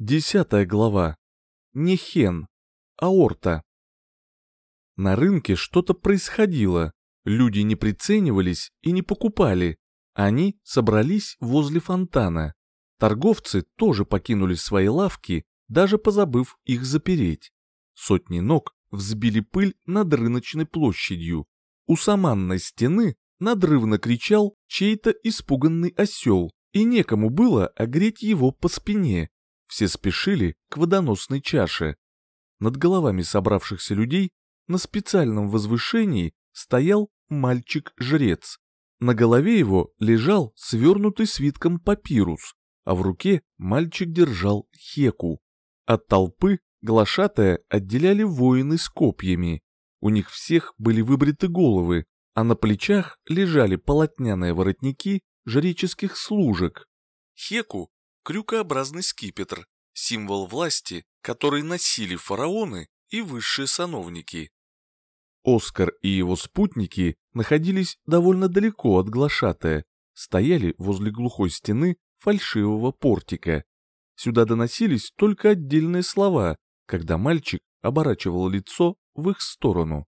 Десятая глава. Не хен, аорта. На рынке что-то происходило. Люди не приценивались и не покупали. Они собрались возле фонтана. Торговцы тоже покинули свои лавки, даже позабыв их запереть. Сотни ног взбили пыль над рыночной площадью. У саманной стены надрывно кричал чей-то испуганный осел, и некому было огреть его по спине. Все спешили к водоносной чаше. Над головами собравшихся людей на специальном возвышении стоял мальчик-жрец. На голове его лежал свернутый свитком папирус, а в руке мальчик держал хеку. От толпы глашатая отделяли воины с копьями. У них всех были выбриты головы, а на плечах лежали полотняные воротники жреческих служек. Хеку крюкообразный скипетр, символ власти, который носили фараоны и высшие сановники. Оскар и его спутники находились довольно далеко от глашатая, стояли возле глухой стены фальшивого портика. Сюда доносились только отдельные слова, когда мальчик оборачивал лицо в их сторону.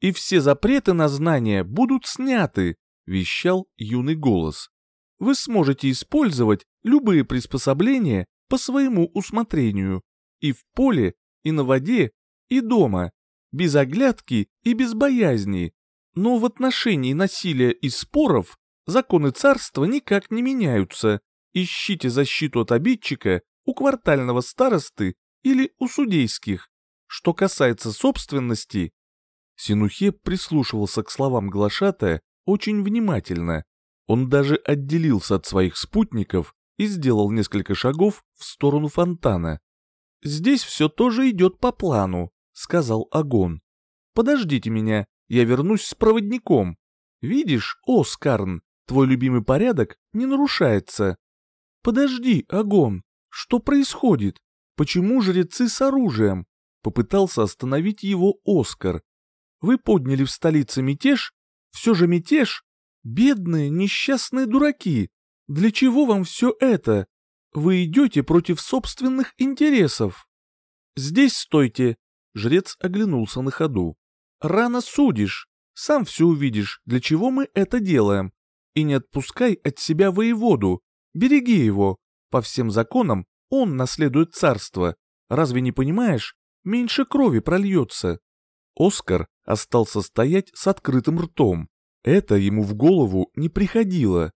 «И все запреты на знания будут сняты», — вещал юный голос вы сможете использовать любые приспособления по своему усмотрению и в поле, и на воде, и дома, без оглядки и без боязни. Но в отношении насилия и споров законы царства никак не меняются. Ищите защиту от обидчика у квартального старосты или у судейских. Что касается собственности, Синухе прислушивался к словам глашатая очень внимательно. Он даже отделился от своих спутников и сделал несколько шагов в сторону фонтана. «Здесь все тоже идет по плану», — сказал Агон. «Подождите меня, я вернусь с проводником. Видишь, о, Скарн, твой любимый порядок не нарушается». «Подожди, Агон, что происходит? Почему жрецы с оружием?» Попытался остановить его Оскар. «Вы подняли в столице мятеж? Все же мятеж? Бедные, несчастные дураки! Для чего вам все это? Вы идете против собственных интересов. Здесь стойте. Жрец оглянулся на ходу. Рано судишь. Сам все увидишь, для чего мы это делаем. И не отпускай от себя воеводу. Береги его. По всем законам он наследует царство. Разве не понимаешь? Меньше крови прольется. Оскар остался стоять с открытым ртом. Это ему в голову не приходило.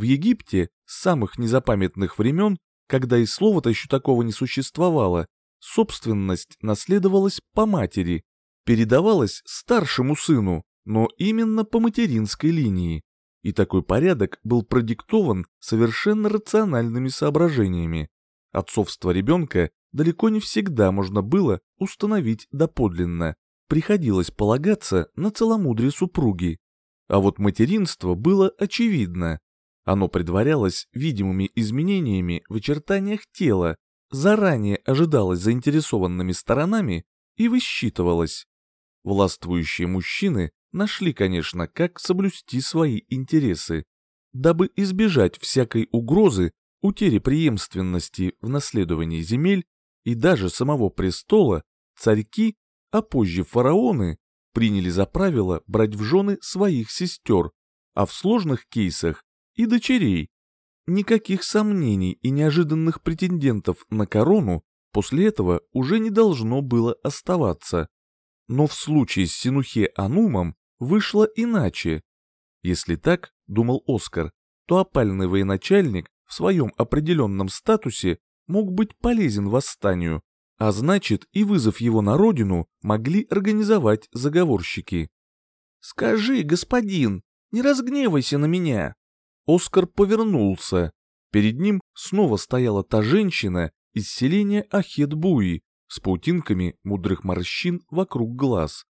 В Египте с самых незапамятных времен, когда и слова-то еще такого не существовало, собственность наследовалась по матери, передавалась старшему сыну, но именно по материнской линии. И такой порядок был продиктован совершенно рациональными соображениями. Отцовство ребенка далеко не всегда можно было установить доподлинно. Приходилось полагаться на целомудрие супруги. А вот материнство было очевидно. Оно предварялось видимыми изменениями в очертаниях тела, заранее ожидалось заинтересованными сторонами и высчитывалось. Властвующие мужчины нашли, конечно, как соблюсти свои интересы. Дабы избежать всякой угрозы утери преемственности в наследовании земель и даже самого престола, царьки, а позже фараоны, приняли за правило брать в жены своих сестер, а в сложных кейсах и дочерей. Никаких сомнений и неожиданных претендентов на корону после этого уже не должно было оставаться. Но в случае с Синухе Анумом вышло иначе. Если так, думал Оскар, то опальный военачальник в своем определенном статусе мог быть полезен восстанию, а значит, и вызов его на родину могли организовать заговорщики. «Скажи, господин, не разгневайся на меня!» Оскар повернулся. Перед ним снова стояла та женщина из селения Ахетбуи с паутинками мудрых морщин вокруг глаз.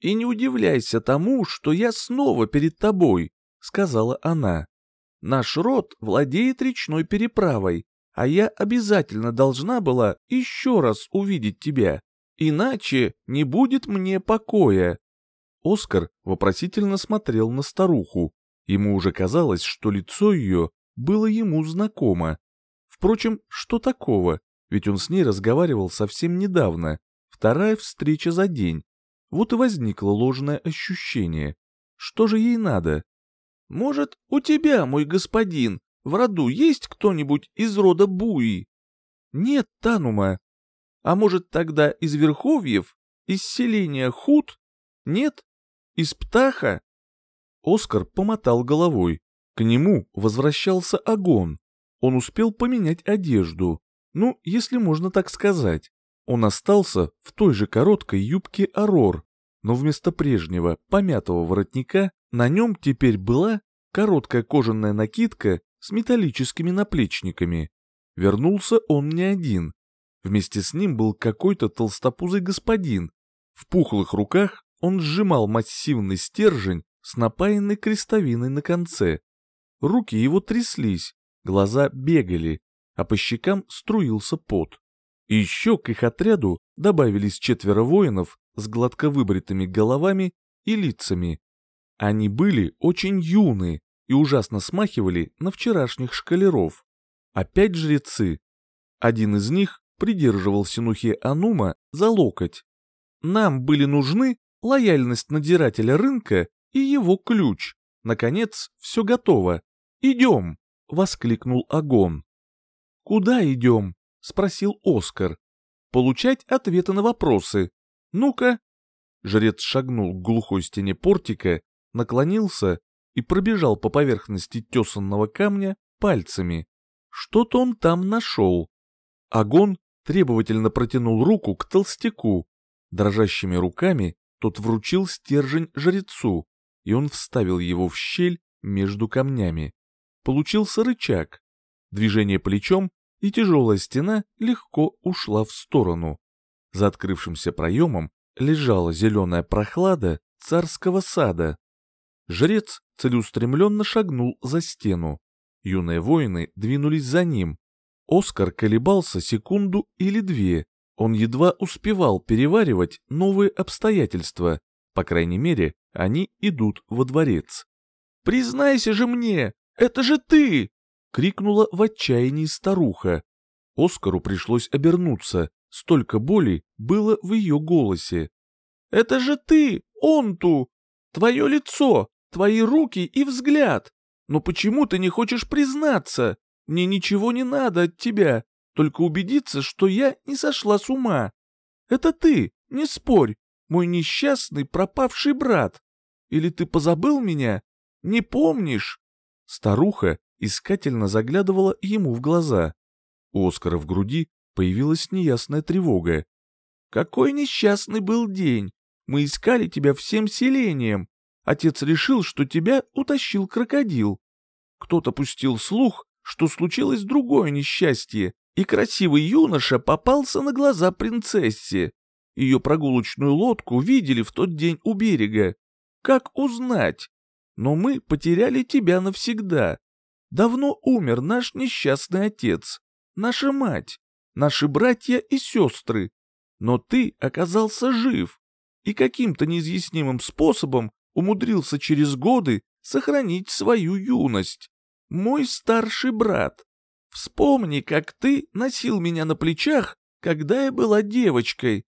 «И не удивляйся тому, что я снова перед тобой», — сказала она. «Наш род владеет речной переправой, а я обязательно должна была еще раз увидеть тебя, иначе не будет мне покоя». Оскар вопросительно смотрел на старуху. Ему уже казалось, что лицо ее было ему знакомо. Впрочем, что такого? Ведь он с ней разговаривал совсем недавно, вторая встреча за день. Вот и возникло ложное ощущение. Что же ей надо? «Может, у тебя, мой господин, в роду есть кто-нибудь из рода Буи?» «Нет, Танума». «А может, тогда из Верховьев? Из селения Худ? Нет? Из Птаха?» Оскар помотал головой. К нему возвращался Агон. Он успел поменять одежду. Ну, если можно так сказать. Он остался в той же короткой юбке Арор, но вместо прежнего помятого воротника на нем теперь была короткая кожаная накидка с металлическими наплечниками. Вернулся он не один. Вместе с ним был какой-то толстопузый господин. В пухлых руках он сжимал массивный стержень с напаянной крестовиной на конце. Руки его тряслись, глаза бегали, а по щекам струился пот. Еще к их отряду добавились четверо воинов с гладко выбритыми головами и лицами. Они были очень юны и ужасно смахивали на вчерашних шкалеров. Опять жрецы. Один из них придерживал Синухе Анума за локоть. Нам были нужны лояльность надзирателя рынка и его ключ. Наконец, все готово. Идем, воскликнул Агон. Куда идем? спросил Оскар. Получать ответы на вопросы. Ну-ка. Жрец шагнул к глухой стене портика, наклонился и пробежал по поверхности тесанного камня пальцами. Что-то он там нашел. Агон требовательно протянул руку к толстяку. Дрожащими руками тот вручил стержень жрецу, и он вставил его в щель между камнями. Получился рычаг. Движение плечом, и тяжелая стена легко ушла в сторону. За открывшимся проемом лежала зеленая прохлада царского сада. Жрец целеустремленно шагнул за стену. Юные воины двинулись за ним. Оскар колебался секунду или две. Он едва успевал переваривать новые обстоятельства. По крайней мере, они идут во дворец. «Признайся же мне, это же ты!» — крикнула в отчаянии старуха. Оскару пришлось обернуться, столько боли было в ее голосе. «Это же ты, Онту! Твое лицо, твои руки и взгляд! Но почему ты не хочешь признаться? Мне ничего не надо от тебя, только убедиться, что я не сошла с ума. Это ты, не спорь, мой несчастный пропавший брат. Или ты позабыл меня? Не помнишь?» Старуха искательно заглядывала ему в глаза. У Оскара в груди появилась неясная тревога. «Какой несчастный был день! Мы искали тебя всем селением. Отец решил, что тебя утащил крокодил. Кто-то пустил слух, что случилось другое несчастье, и красивый юноша попался на глаза принцессе. Ее прогулочную лодку видели в тот день у берега. Как узнать? Но мы потеряли тебя навсегда. Давно умер наш несчастный отец, наша мать, наши братья и сестры. Но ты оказался жив и каким-то неизъяснимым способом умудрился через годы сохранить свою юность. Мой старший брат. Вспомни, как ты носил меня на плечах, когда я была девочкой.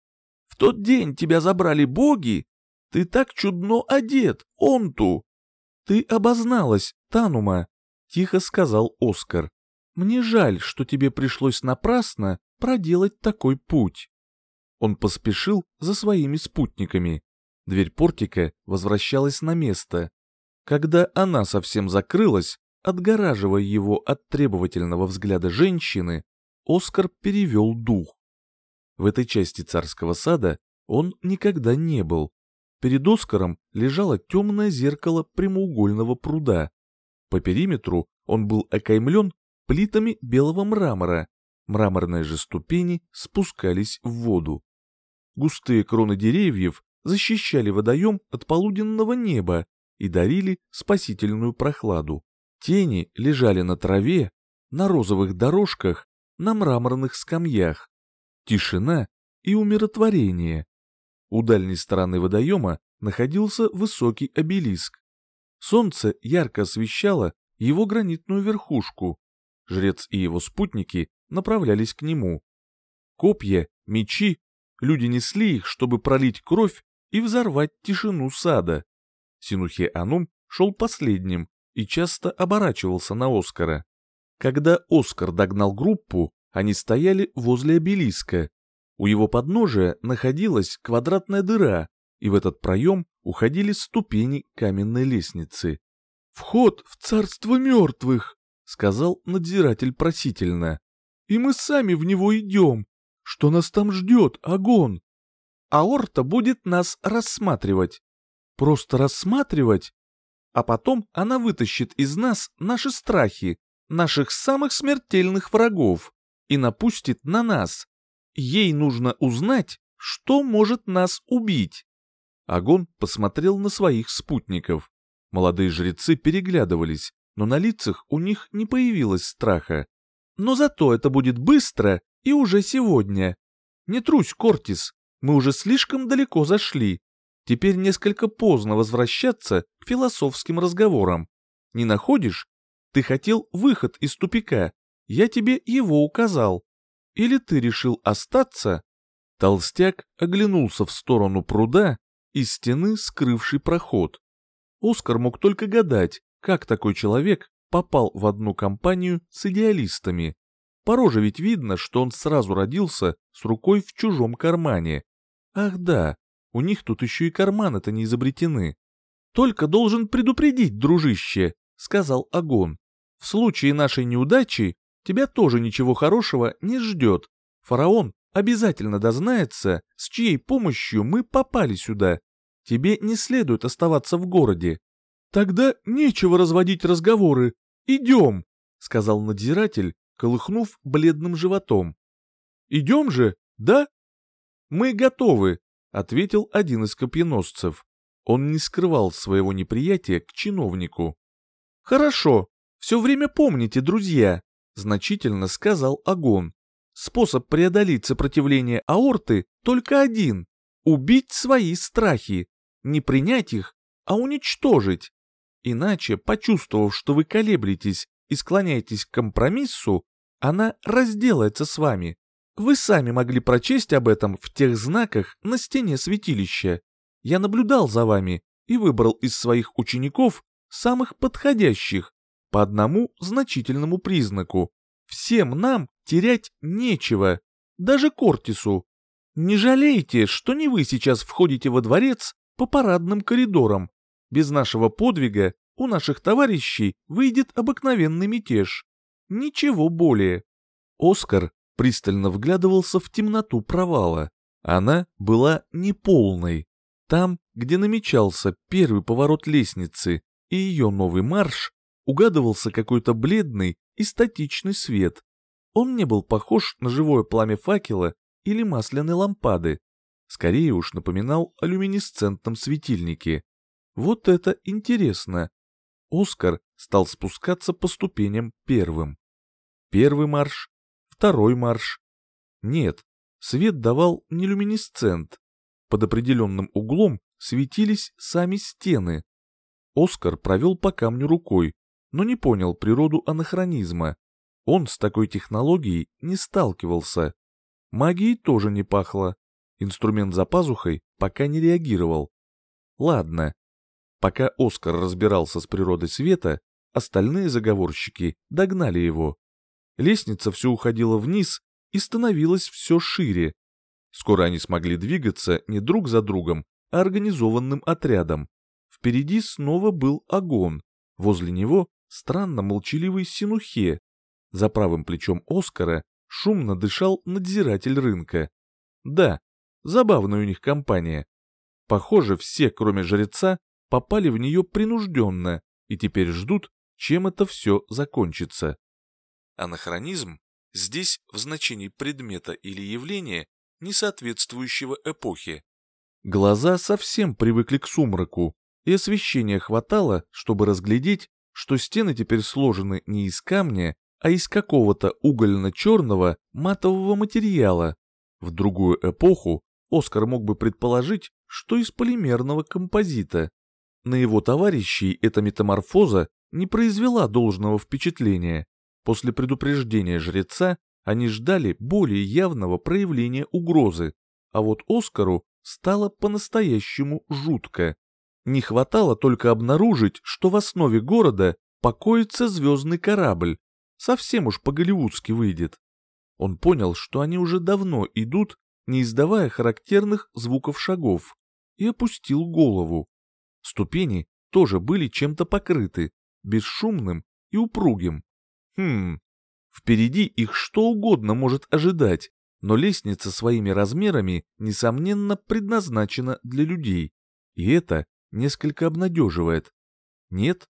Тот день тебя забрали боги. Ты так чудно одет, Онту. Ты обозналась, Танума, тихо сказал Оскар. Мне жаль, что тебе пришлось напрасно проделать такой путь. Он поспешил за своими спутниками. Дверь портика возвращалась на место. Когда она совсем закрылась, отгораживая его от требовательного взгляда женщины, Оскар перевел дух. В этой части царского сада он никогда не был. Перед Оскаром лежало темное зеркало прямоугольного пруда. По периметру он был окаймлен плитами белого мрамора, мраморные же ступени спускались в воду. Густые кроны деревьев защищали водоем от полуденного неба и дарили спасительную прохладу. Тени лежали на траве, на розовых дорожках, на мраморных скамьях тишина и умиротворение. У дальней стороны водоема находился высокий обелиск. Солнце ярко освещало его гранитную верхушку. Жрец и его спутники направлялись к нему. копья, мечи. Люди несли их, чтобы пролить кровь и взорвать тишину сада. Синухе Анум шел последним и часто оборачивался на Оскара. Когда Оскар догнал группу, они стояли возле обелиска. У его подножия находилась квадратная дыра, и в этот проем уходили ступени каменной лестницы. «Вход в царство мертвых!» — сказал надзиратель просительно. «И мы сами в него идем. Что нас там ждет, Агон?» «Аорта будет нас рассматривать». «Просто рассматривать?» А потом она вытащит из нас наши страхи, наших самых смертельных врагов, и напустит на нас. Ей нужно узнать, что может нас убить. Агон посмотрел на своих спутников. Молодые жрецы переглядывались, но на лицах у них не появилось страха. Но зато это будет быстро и уже сегодня. Не трусь, Кортис, мы уже слишком далеко зашли. Теперь несколько поздно возвращаться к философским разговорам. Не находишь? Ты хотел выход из тупика, я тебе его указал. Или ты решил остаться?» Толстяк оглянулся в сторону пруда и стены, скрывший проход. Оскар мог только гадать, как такой человек попал в одну компанию с идеалистами. По роже ведь видно, что он сразу родился с рукой в чужом кармане. Ах да, у них тут еще и карманы-то не изобретены. «Только должен предупредить, дружище», — сказал Агон. «В случае нашей неудачи тебя тоже ничего хорошего не ждет. Фараон обязательно дознается, с чьей помощью мы попали сюда. Тебе не следует оставаться в городе». «Тогда нечего разводить разговоры. Идем», — сказал надзиратель, колыхнув бледным животом. «Идем же, да?» «Мы готовы», — ответил один из копьеносцев. Он не скрывал своего неприятия к чиновнику. «Хорошо, все время помните, друзья», — значительно сказал Агон. «Способ преодолеть сопротивление аорты только один — убить свои страхи, не принять их, а уничтожить. Иначе, почувствовав, что вы колеблетесь и склоняетесь к компромиссу, она разделается с вами. Вы сами могли прочесть об этом в тех знаках на стене святилища. Я наблюдал за вами и выбрал из своих учеников самых подходящих по одному значительному признаку. Всем нам терять нечего, даже Кортису. Не жалейте, что не вы сейчас входите во дворец по парадным коридорам. Без нашего подвига у наших товарищей выйдет обыкновенный мятеж. Ничего более. Оскар пристально вглядывался в темноту провала. Она была неполной. Там, где намечался первый поворот лестницы и ее новый марш, угадывался какой-то бледный и статичный свет. Он не был похож на живое пламя факела или масляной лампады. Скорее уж напоминал о люминесцентном светильнике. Вот это интересно. Оскар стал спускаться по ступеням первым. Первый марш, второй марш. Нет, свет давал не люминесцент. Под определенным углом светились сами стены. Оскар провел по камню рукой, но не понял природу анахронизма. Он с такой технологией не сталкивался. Магией тоже не пахло. Инструмент за пазухой пока не реагировал. Ладно. Пока Оскар разбирался с природой света, остальные заговорщики догнали его. Лестница все уходила вниз и становилась все шире. Скоро они смогли двигаться не друг за другом, а организованным отрядом. Впереди снова был огонь, возле него странно молчаливый Синухе. За правым плечом Оскара шумно дышал надзиратель рынка. Да, забавная у них компания. Похоже, все, кроме жреца, попали в нее принужденно и теперь ждут, чем это все закончится. Анахронизм здесь в значении предмета или явления, не соответствующего эпохе. Глаза совсем привыкли к сумраку, и освещения хватало, чтобы разглядеть, что стены теперь сложены не из камня, а из какого-то угольно-черного матового материала. В другую эпоху Оскар мог бы предположить, что из полимерного композита. На его товарищей эта метаморфоза не произвела должного впечатления. После предупреждения жреца Они ждали более явного проявления угрозы, а вот Оскару стало по-настоящему жутко. Не хватало только обнаружить, что в основе города покоится звездный корабль. Совсем уж по-голливудски выйдет. Он понял, что они уже давно идут, не издавая характерных звуков шагов, и опустил голову. Ступени тоже были чем-то покрыты, бесшумным и упругим. Хм, впереди их что угодно может ожидать, но лестница своими размерами, несомненно, предназначена для людей. И это несколько обнадеживает. Нет?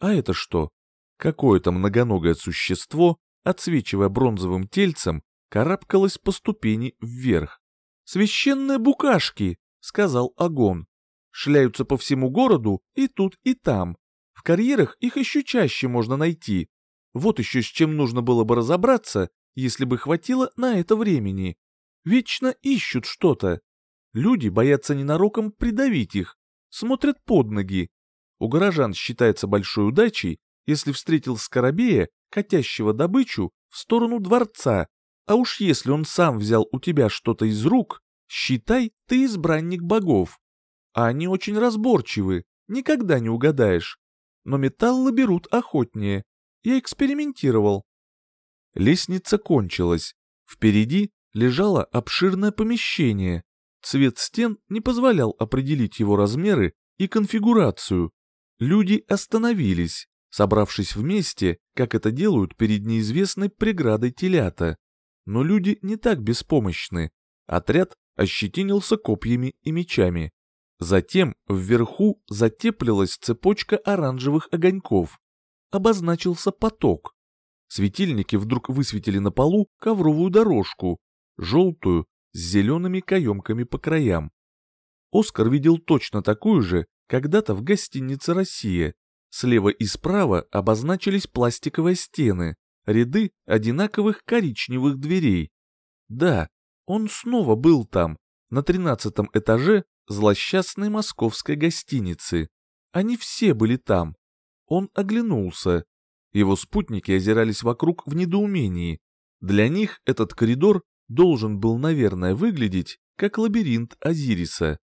А это что? Какое-то многоногое существо, отсвечивая бронзовым тельцем, карабкалось по ступени вверх. «Священные букашки!» — сказал Агон. «Шляются по всему городу и тут, и там. В карьерах их еще чаще можно найти. Вот еще с чем нужно было бы разобраться, если бы хватило на это времени. Вечно ищут что-то. Люди боятся ненароком придавить их, смотрят под ноги. У горожан считается большой удачей, если встретил скоробея, катящего добычу, в сторону дворца, а уж если он сам взял у тебя что-то из рук, считай, ты избранник богов. А они очень разборчивы, никогда не угадаешь. Но металлы берут охотнее. Я экспериментировал. Лестница кончилась. Впереди лежало обширное помещение. Цвет стен не позволял определить его размеры и конфигурацию. Люди остановились, собравшись вместе, как это делают перед неизвестной преградой телята. Но люди не так беспомощны. Отряд ощетинился копьями и мечами. Затем вверху затеплилась цепочка оранжевых огоньков. Обозначился поток. Светильники вдруг высветили на полу ковровую дорожку, желтую, с зелеными каемками по краям. Оскар видел точно такую же когда-то в гостинице «Россия». Слева и справа обозначились пластиковые стены, ряды одинаковых коричневых дверей. Да, он снова был там, на тринадцатом этаже злосчастной московской гостиницы. Они все были там. Он оглянулся. Его спутники озирались вокруг в недоумении. Для них этот коридор должен был, наверное, выглядеть как лабиринт Азириса.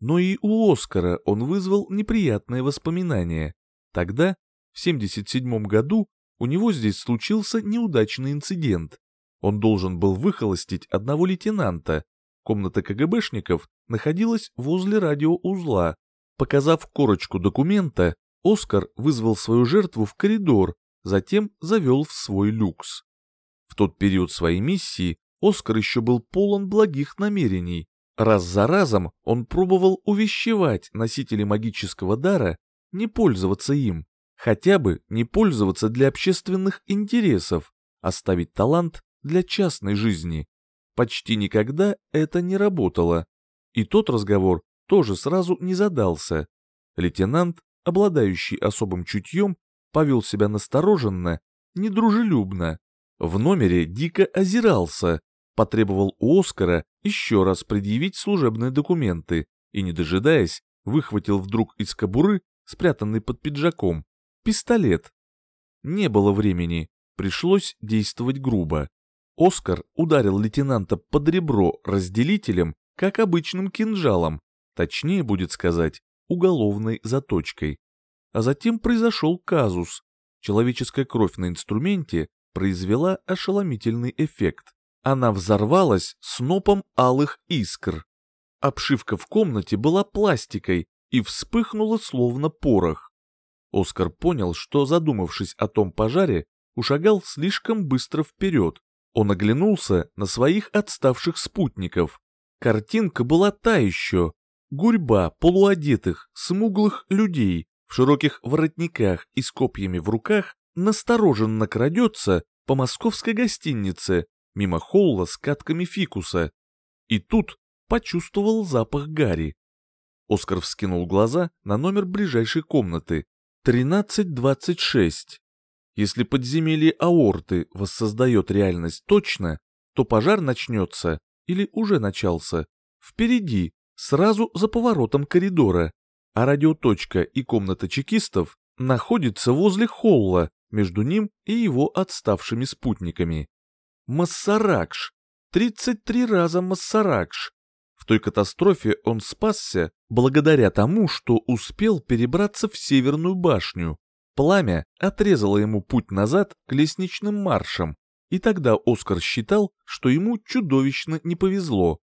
Но и у Оскара он вызвал неприятные воспоминания. Тогда, в 77 году, у него здесь случился неудачный инцидент. Он должен был выхолостить одного лейтенанта. Комната КГБшников находилась возле радиоузла. Показав корочку документа, Оскар вызвал свою жертву в коридор, затем завел в свой люкс. В тот период своей миссии Оскар еще был полон благих намерений. Раз за разом он пробовал увещевать носителей магического дара не пользоваться им хотя бы не пользоваться для общественных интересов, оставить талант для частной жизни. Почти никогда это не работало. И тот разговор тоже сразу не задался. Лейтенант, обладающий особым чутьем, повел себя настороженно, недружелюбно. В номере дико озирался, потребовал у Оскара еще раз предъявить служебные документы и, не дожидаясь, выхватил вдруг из кобуры, спрятанный под пиджаком, Пистолет. Не было времени, пришлось действовать грубо. Оскар ударил лейтенанта под ребро разделителем, как обычным кинжалом, точнее будет сказать, уголовной заточкой. А затем произошел казус. Человеческая кровь на инструменте произвела ошеломительный эффект. Она взорвалась снопом алых искр. Обшивка в комнате была пластикой и вспыхнула словно порох. Оскар понял, что, задумавшись о том пожаре, ушагал слишком быстро вперед. Он оглянулся на своих отставших спутников. Картинка была та еще. Гурьба полуодетых, смуглых людей в широких воротниках и с копьями в руках настороженно крадется по московской гостинице мимо холла с катками фикуса. И тут почувствовал запах гари. Оскар вскинул глаза на номер ближайшей комнаты 13.26. Если подземелье аорты воссоздает реальность точно, то пожар начнется, или уже начался, впереди, сразу за поворотом коридора, а радиоточка и комната чекистов находится возле холла между ним и его отставшими спутниками. Массаракш. 33 раза Массаракш. В той катастрофе он спасся благодаря тому, что успел перебраться в Северную башню. Пламя отрезало ему путь назад к лестничным маршам, и тогда Оскар считал, что ему чудовищно не повезло.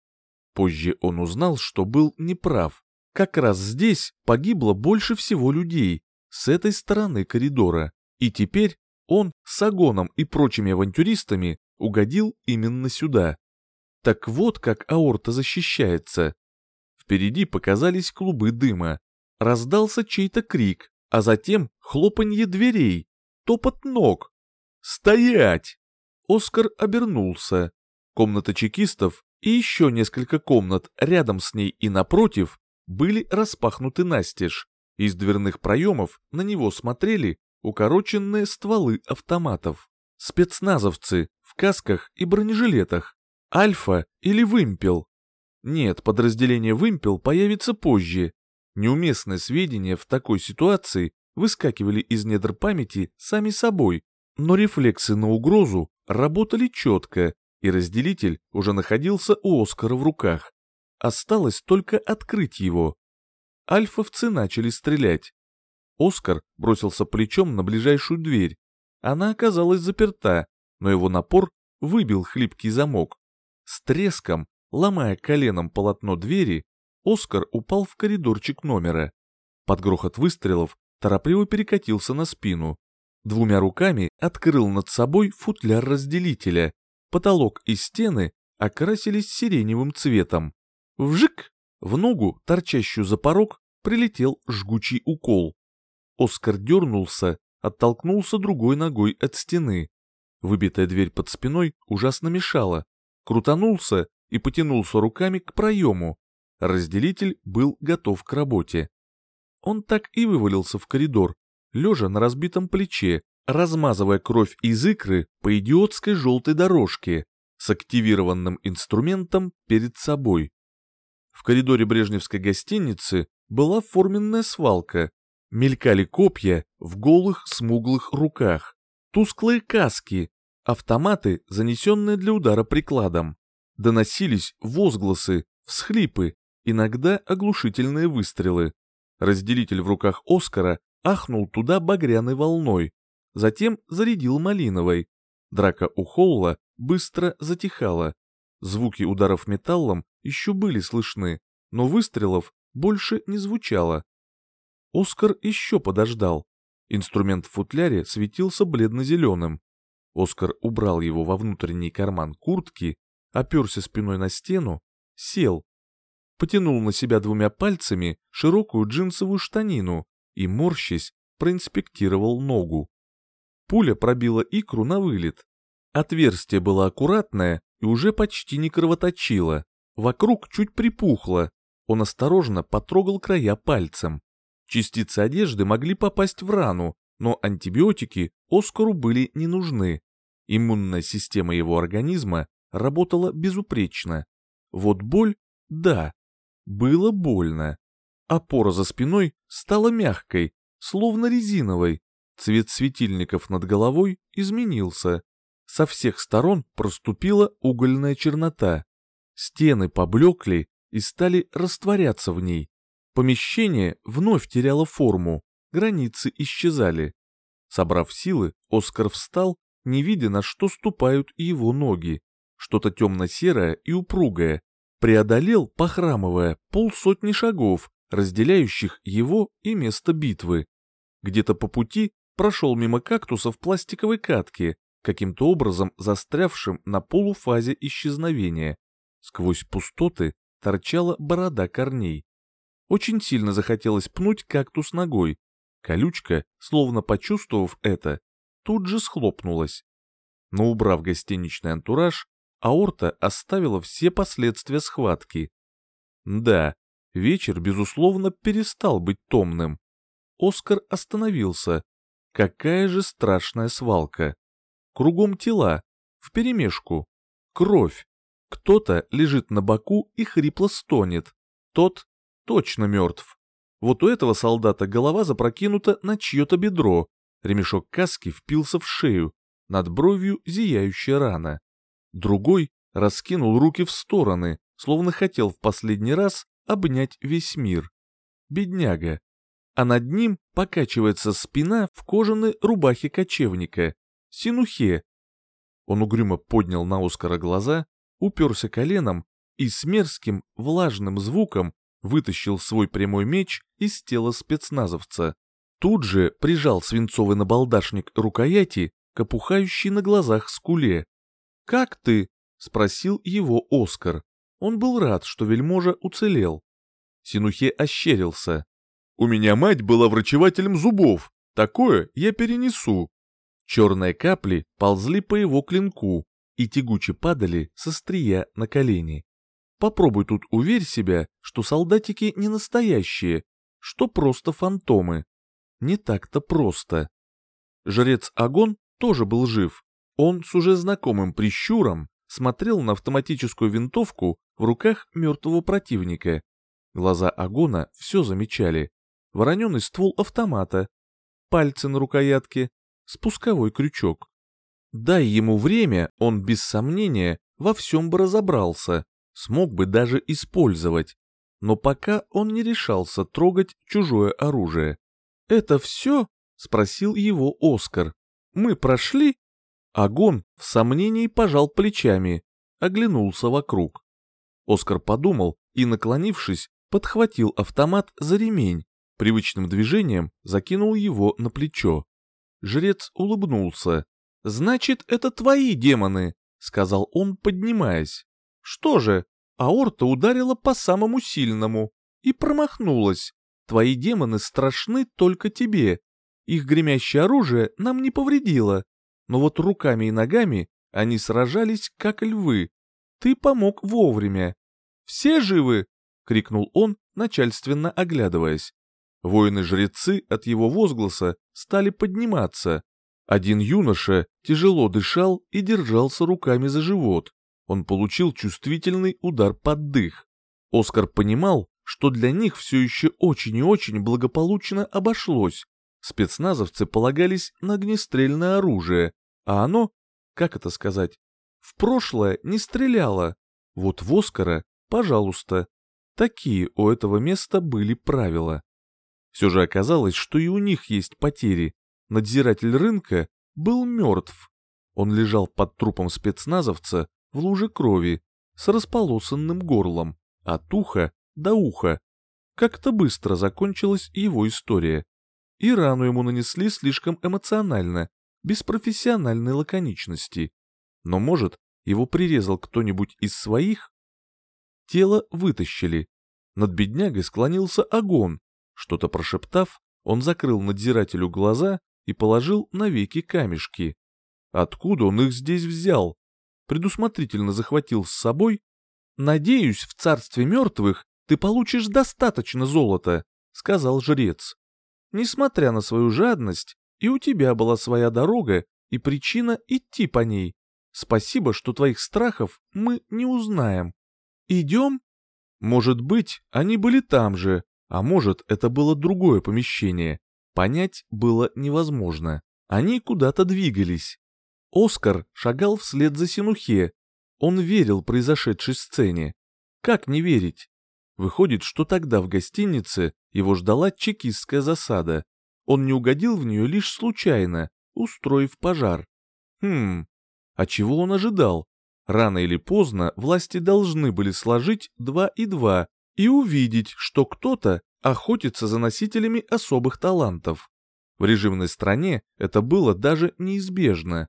Позже он узнал, что был неправ. Как раз здесь погибло больше всего людей, с этой стороны коридора, и теперь он с Агоном и прочими авантюристами угодил именно сюда. Так вот как аорта защищается. Впереди показались клубы дыма. Раздался чей-то крик, а затем хлопанье дверей, топот ног. «Стоять!» Оскар обернулся. Комната чекистов и еще несколько комнат рядом с ней и напротив были распахнуты настежь. Из дверных проемов на него смотрели укороченные стволы автоматов. Спецназовцы в касках и бронежилетах. Альфа или Вымпел. Нет, подразделение Вымпел появится позже. Неуместные сведения в такой ситуации выскакивали из недр памяти сами собой, но рефлексы на угрозу работали четко, и разделитель уже находился у Оскара в руках. Осталось только открыть его. Альфовцы начали стрелять. Оскар бросился плечом на ближайшую дверь. Она оказалась заперта, но его напор выбил хлипкий замок. С треском, ломая коленом полотно двери, Оскар упал в коридорчик номера. Под грохот выстрелов торопливо перекатился на спину. Двумя руками открыл над собой футляр разделителя. Потолок и стены окрасились сиреневым цветом. Вжик! В ногу, торчащую за порог, прилетел жгучий укол. Оскар дернулся, оттолкнулся другой ногой от стены. Выбитая дверь под спиной ужасно мешала. Крутанулся и потянулся руками к проему. Разделитель был готов к работе. Он так и вывалился в коридор, лежа на разбитом плече, размазывая кровь из икры по идиотской желтой дорожке с активированным инструментом перед собой. В коридоре Брежневской гостиницы была форменная свалка, Мелькали копья в голых смуглых руках, тусклые каски, автоматы, занесенные для удара прикладом. Доносились возгласы, всхлипы, иногда оглушительные выстрелы. Разделитель в руках Оскара ахнул туда багряной волной, затем зарядил малиновой. Драка у Холла быстро затихала. Звуки ударов металлом еще были слышны, но выстрелов больше не звучало. Оскар еще подождал. Инструмент в футляре светился бледно-зеленым. Оскар убрал его во внутренний карман куртки, оперся спиной на стену, сел. Потянул на себя двумя пальцами широкую джинсовую штанину и, морщись, проинспектировал ногу. Пуля пробила икру на вылет. Отверстие было аккуратное и уже почти не кровоточило. Вокруг чуть припухло. Он осторожно потрогал края пальцем. Частицы одежды могли попасть в рану, но антибиотики Оскару были не нужны. Иммунная система его организма работала безупречно. Вот боль, да, было больно. Опора за спиной стала мягкой, словно резиновой. Цвет светильников над головой изменился. Со всех сторон проступила угольная чернота. Стены поблекли и стали растворяться в ней. Помещение вновь теряло форму, границы исчезали. Собрав силы, Оскар встал, не видя, на что ступают его ноги. Что-то темно-серое и упругое. Преодолел, похрамывая, полсотни шагов, разделяющих его и место битвы. Где-то по пути прошел мимо кактусов пластиковой катки, каким-то образом застрявшим на полуфазе исчезновения. Сквозь пустоты торчала борода корней. Очень сильно захотелось пнуть кактус ногой. Колючка, словно почувствовав это, тут же схлопнулась. Но убрав гостиничный антураж, аорта оставила все последствия схватки. Да, вечер, безусловно, перестал быть томным. Оскар остановился. Какая же страшная свалка. Кругом тела, вперемешку. Кровь. Кто-то лежит на боку и хрипло стонет. Тот точно мертв. Вот у этого солдата голова запрокинута на чье-то бедро, ремешок каски впился в шею, над бровью зияющая рана. Другой раскинул руки в стороны, словно хотел в последний раз обнять весь мир. Бедняга. А над ним покачивается спина в кожаной рубахе кочевника, синухе. Он угрюмо поднял на Оскара глаза, уперся коленом и с мерзким, влажным звуком вытащил свой прямой меч из тела спецназовца. Тут же прижал свинцовый набалдашник рукояти к опухающей на глазах скуле. «Как ты?» — спросил его Оскар. Он был рад, что вельможа уцелел. Синухе ощерился. «У меня мать была врачевателем зубов. Такое я перенесу». Черные капли ползли по его клинку и тягуче падали со стрия на колени. Попробуй тут уверь себя, что солдатики не настоящие, что просто фантомы. Не так-то просто. Жрец Агон тоже был жив. Он с уже знакомым прищуром смотрел на автоматическую винтовку в руках мертвого противника. Глаза Агона все замечали. Вороненый ствол автомата, пальцы на рукоятке, спусковой крючок. Дай ему время, он без сомнения во всем бы разобрался смог бы даже использовать, но пока он не решался трогать чужое оружие. «Это все?» — спросил его Оскар. «Мы прошли?» Агон в сомнении пожал плечами, оглянулся вокруг. Оскар подумал и, наклонившись, подхватил автомат за ремень, привычным движением закинул его на плечо. Жрец улыбнулся. «Значит, это твои демоны», — сказал он, поднимаясь. Что же, аорта ударила по самому сильному и промахнулась. Твои демоны страшны только тебе. Их гремящее оружие нам не повредило. Но вот руками и ногами они сражались, как львы. Ты помог вовремя. «Все живы?» — крикнул он, начальственно оглядываясь. Воины-жрецы от его возгласа стали подниматься. Один юноша тяжело дышал и держался руками за живот он получил чувствительный удар под дых. Оскар понимал, что для них все еще очень и очень благополучно обошлось. Спецназовцы полагались на огнестрельное оружие, а оно, как это сказать, в прошлое не стреляло. Вот в Оскара, пожалуйста. Такие у этого места были правила. Все же оказалось, что и у них есть потери. Надзиратель рынка был мертв. Он лежал под трупом спецназовца, в луже крови, с располосанным горлом, от уха до уха. Как-то быстро закончилась его история. И рану ему нанесли слишком эмоционально, без профессиональной лаконичности. Но, может, его прирезал кто-нибудь из своих? Тело вытащили. Над беднягой склонился огонь. Что-то прошептав, он закрыл надзирателю глаза и положил на веки камешки. Откуда он их здесь взял? Предусмотрительно захватил с собой, «Надеюсь, в царстве мертвых ты получишь достаточно золота», — сказал жрец. «Несмотря на свою жадность, и у тебя была своя дорога и причина идти по ней. Спасибо, что твоих страхов мы не узнаем. Идем?» Может быть, они были там же, а может, это было другое помещение. Понять было невозможно. Они куда-то двигались. Оскар шагал вслед за Синухе. Он верил произошедшей сцене. Как не верить? Выходит, что тогда в гостинице его ждала чекистская засада. Он не угодил в нее лишь случайно, устроив пожар. Хм, а чего он ожидал? Рано или поздно власти должны были сложить два и два и увидеть, что кто-то охотится за носителями особых талантов. В режимной стране это было даже неизбежно.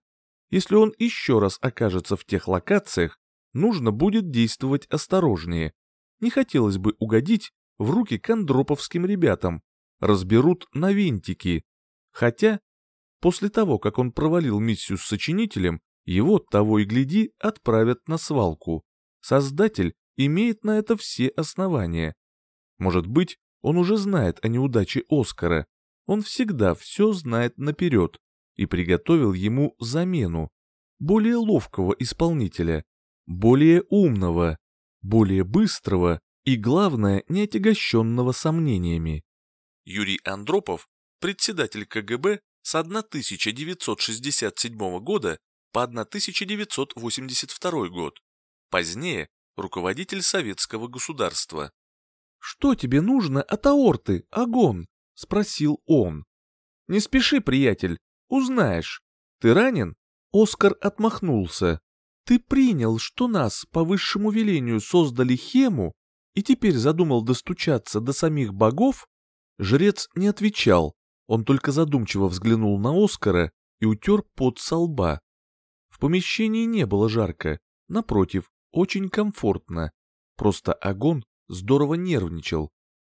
Если он еще раз окажется в тех локациях, нужно будет действовать осторожнее. Не хотелось бы угодить в руки кондроповским ребятам. Разберут на винтики. Хотя, после того, как он провалил миссию с сочинителем, его, того и гляди, отправят на свалку. Создатель имеет на это все основания. Может быть, он уже знает о неудаче Оскара. Он всегда все знает наперед и приготовил ему замену, более ловкого исполнителя, более умного, более быстрого и, главное, не отягощенного сомнениями. Юрий Андропов, председатель КГБ с 1967 года по по 1982 год. Позднее руководитель советского государства. «Что тебе нужно от аорты, Агон?» — спросил он. «Не спеши, приятель, узнаешь. Ты ранен?» Оскар отмахнулся. «Ты принял, что нас по высшему велению создали Хему, и теперь задумал достучаться до самих богов?» Жрец не отвечал, он только задумчиво взглянул на Оскара и утер пот со лба. В помещении не было жарко, напротив, очень комфортно. Просто Агон здорово нервничал.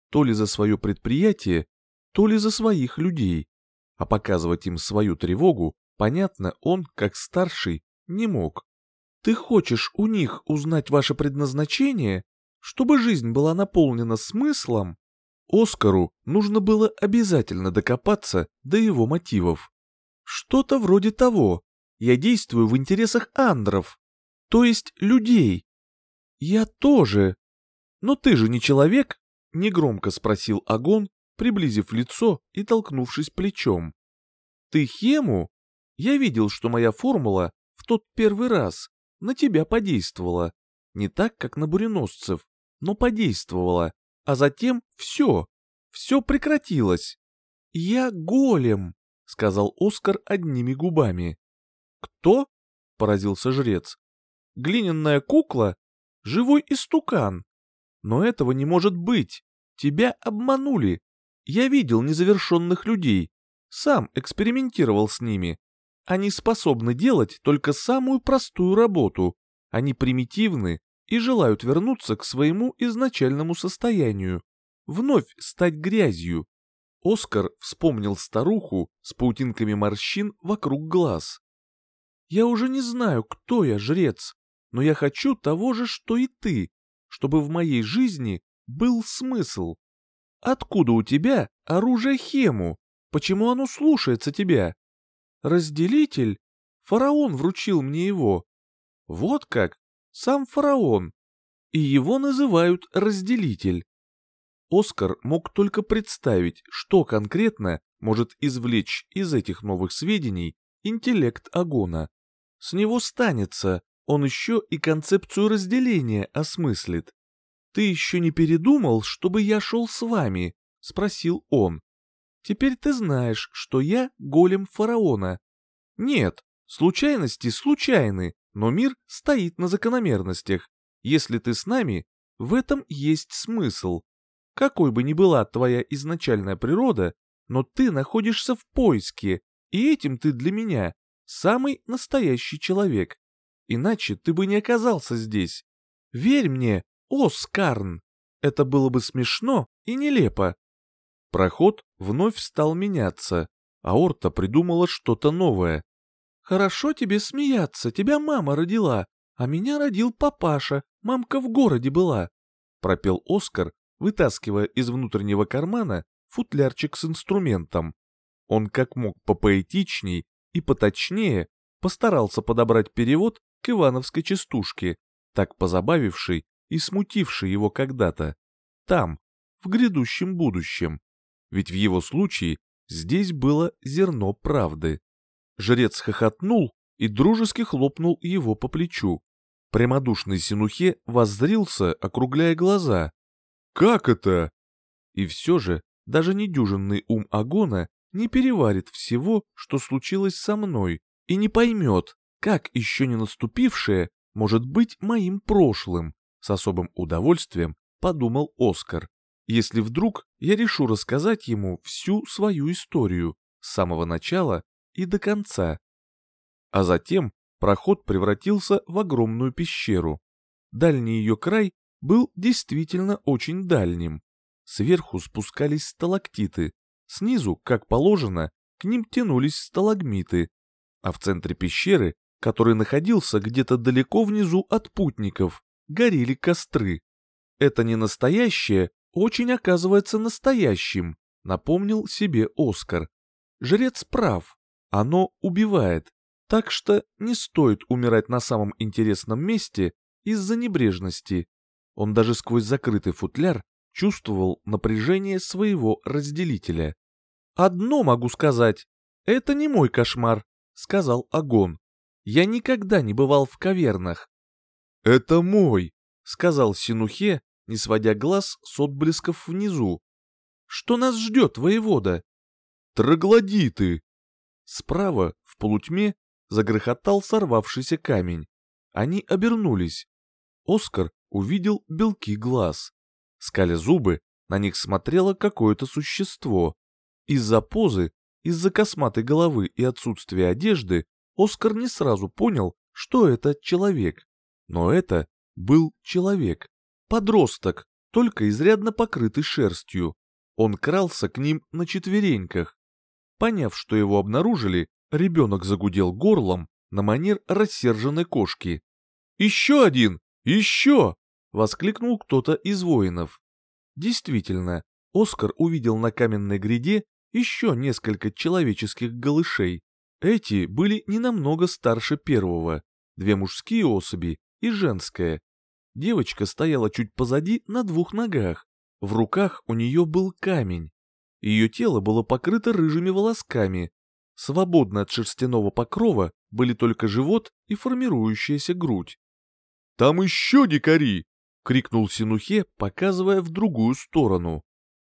То ли за свое предприятие, то ли за своих людей. А показывать им свою тревогу, понятно, он, как старший, не мог. Ты хочешь у них узнать ваше предназначение, чтобы жизнь была наполнена смыслом? Оскару нужно было обязательно докопаться до его мотивов. Что-то вроде того. Я действую в интересах андров, то есть людей. Я тоже. Но ты же не человек? Негромко спросил Агон, приблизив лицо и толкнувшись плечом. Ты Хему? Я видел, что моя формула в тот первый раз на тебя подействовала. Не так, как на буреносцев, но подействовала. А затем все, все прекратилось. Я голем, сказал Оскар одними губами. Кто? поразился жрец. Глиняная кукла? Живой истукан. Но этого не может быть. Тебя обманули. Я видел незавершенных людей. Сам экспериментировал с ними. Они способны делать только самую простую работу. Они примитивны и желают вернуться к своему изначальному состоянию. Вновь стать грязью. Оскар вспомнил старуху с паутинками морщин вокруг глаз. «Я уже не знаю, кто я, жрец, но я хочу того же, что и ты, чтобы в моей жизни был смысл. Откуда у тебя оружие Хему? Почему оно слушается тебя? Разделитель? Фараон вручил мне его. Вот как? Сам фараон. И его называют разделитель. Оскар мог только представить, что конкретно может извлечь из этих новых сведений интеллект Агона. С него станется, он еще и концепцию разделения осмыслит. «Ты еще не передумал, чтобы я шел с вами?» — спросил он. «Теперь ты знаешь, что я голем фараона». «Нет, случайности случайны, но мир стоит на закономерностях. Если ты с нами, в этом есть смысл. Какой бы ни была твоя изначальная природа, но ты находишься в поиске, и этим ты для меня самый настоящий человек. Иначе ты бы не оказался здесь. Верь мне, о, Скарн, это было бы смешно и нелепо. Проход вновь стал меняться, а Орта придумала что-то новое. «Хорошо тебе смеяться, тебя мама родила, а меня родил папаша, мамка в городе была», — пропел Оскар, вытаскивая из внутреннего кармана футлярчик с инструментом. Он как мог попоэтичней и поточнее постарался подобрать перевод к ивановской частушке, так позабавившей и смутившей его когда-то. Там, в грядущем будущем. Ведь в его случае здесь было зерно правды. Жрец хохотнул и дружески хлопнул его по плечу. Прямодушный Синухе воззрился, округляя глаза. Как это? И все же, даже недюжинный ум Агона не переварит всего, что случилось со мной, и не поймет, как еще не наступившее может быть моим прошлым, с особым удовольствием подумал Оскар. Если вдруг я решу рассказать ему всю свою историю, с самого начала и до конца. А затем проход превратился в огромную пещеру. Дальний ее край был действительно очень дальним. Сверху спускались сталактиты, снизу, как положено, к ним тянулись сталагмиты, а в центре пещеры, который находился где-то далеко внизу от путников, горели костры. Это не настоящее, очень оказывается настоящим, напомнил себе Оскар. Жрец прав, оно убивает, так что не стоит умирать на самом интересном месте из-за небрежности. Он даже сквозь закрытый футляр чувствовал напряжение своего разделителя. «Одно могу сказать. Это не мой кошмар», — сказал Агон. Я никогда не бывал в кавернах. «Это мой», — сказал Синухе, не сводя глаз с отблесков внизу. «Что нас ждет, воевода?» «Троглодиты!» Справа, в полутьме, загрохотал сорвавшийся камень. Они обернулись. Оскар увидел белки глаз. Скаля зубы, на них смотрело какое-то существо. Из-за позы, из-за косматой головы и отсутствия одежды, Оскар не сразу понял, что это человек. Но это был человек. Подросток, только изрядно покрытый шерстью. Он крался к ним на четвереньках. Поняв, что его обнаружили, ребенок загудел горлом на манер рассерженной кошки. «Еще один! Еще!» — воскликнул кто-то из воинов. Действительно, Оскар увидел на каменной гряде еще несколько человеческих голышей. Эти были не намного старше первого, две мужские особи и женская. Девочка стояла чуть позади на двух ногах, в руках у нее был камень. Ее тело было покрыто рыжими волосками. Свободно от шерстяного покрова были только живот и формирующаяся грудь. «Там еще дикари!» — крикнул Синухе, показывая в другую сторону.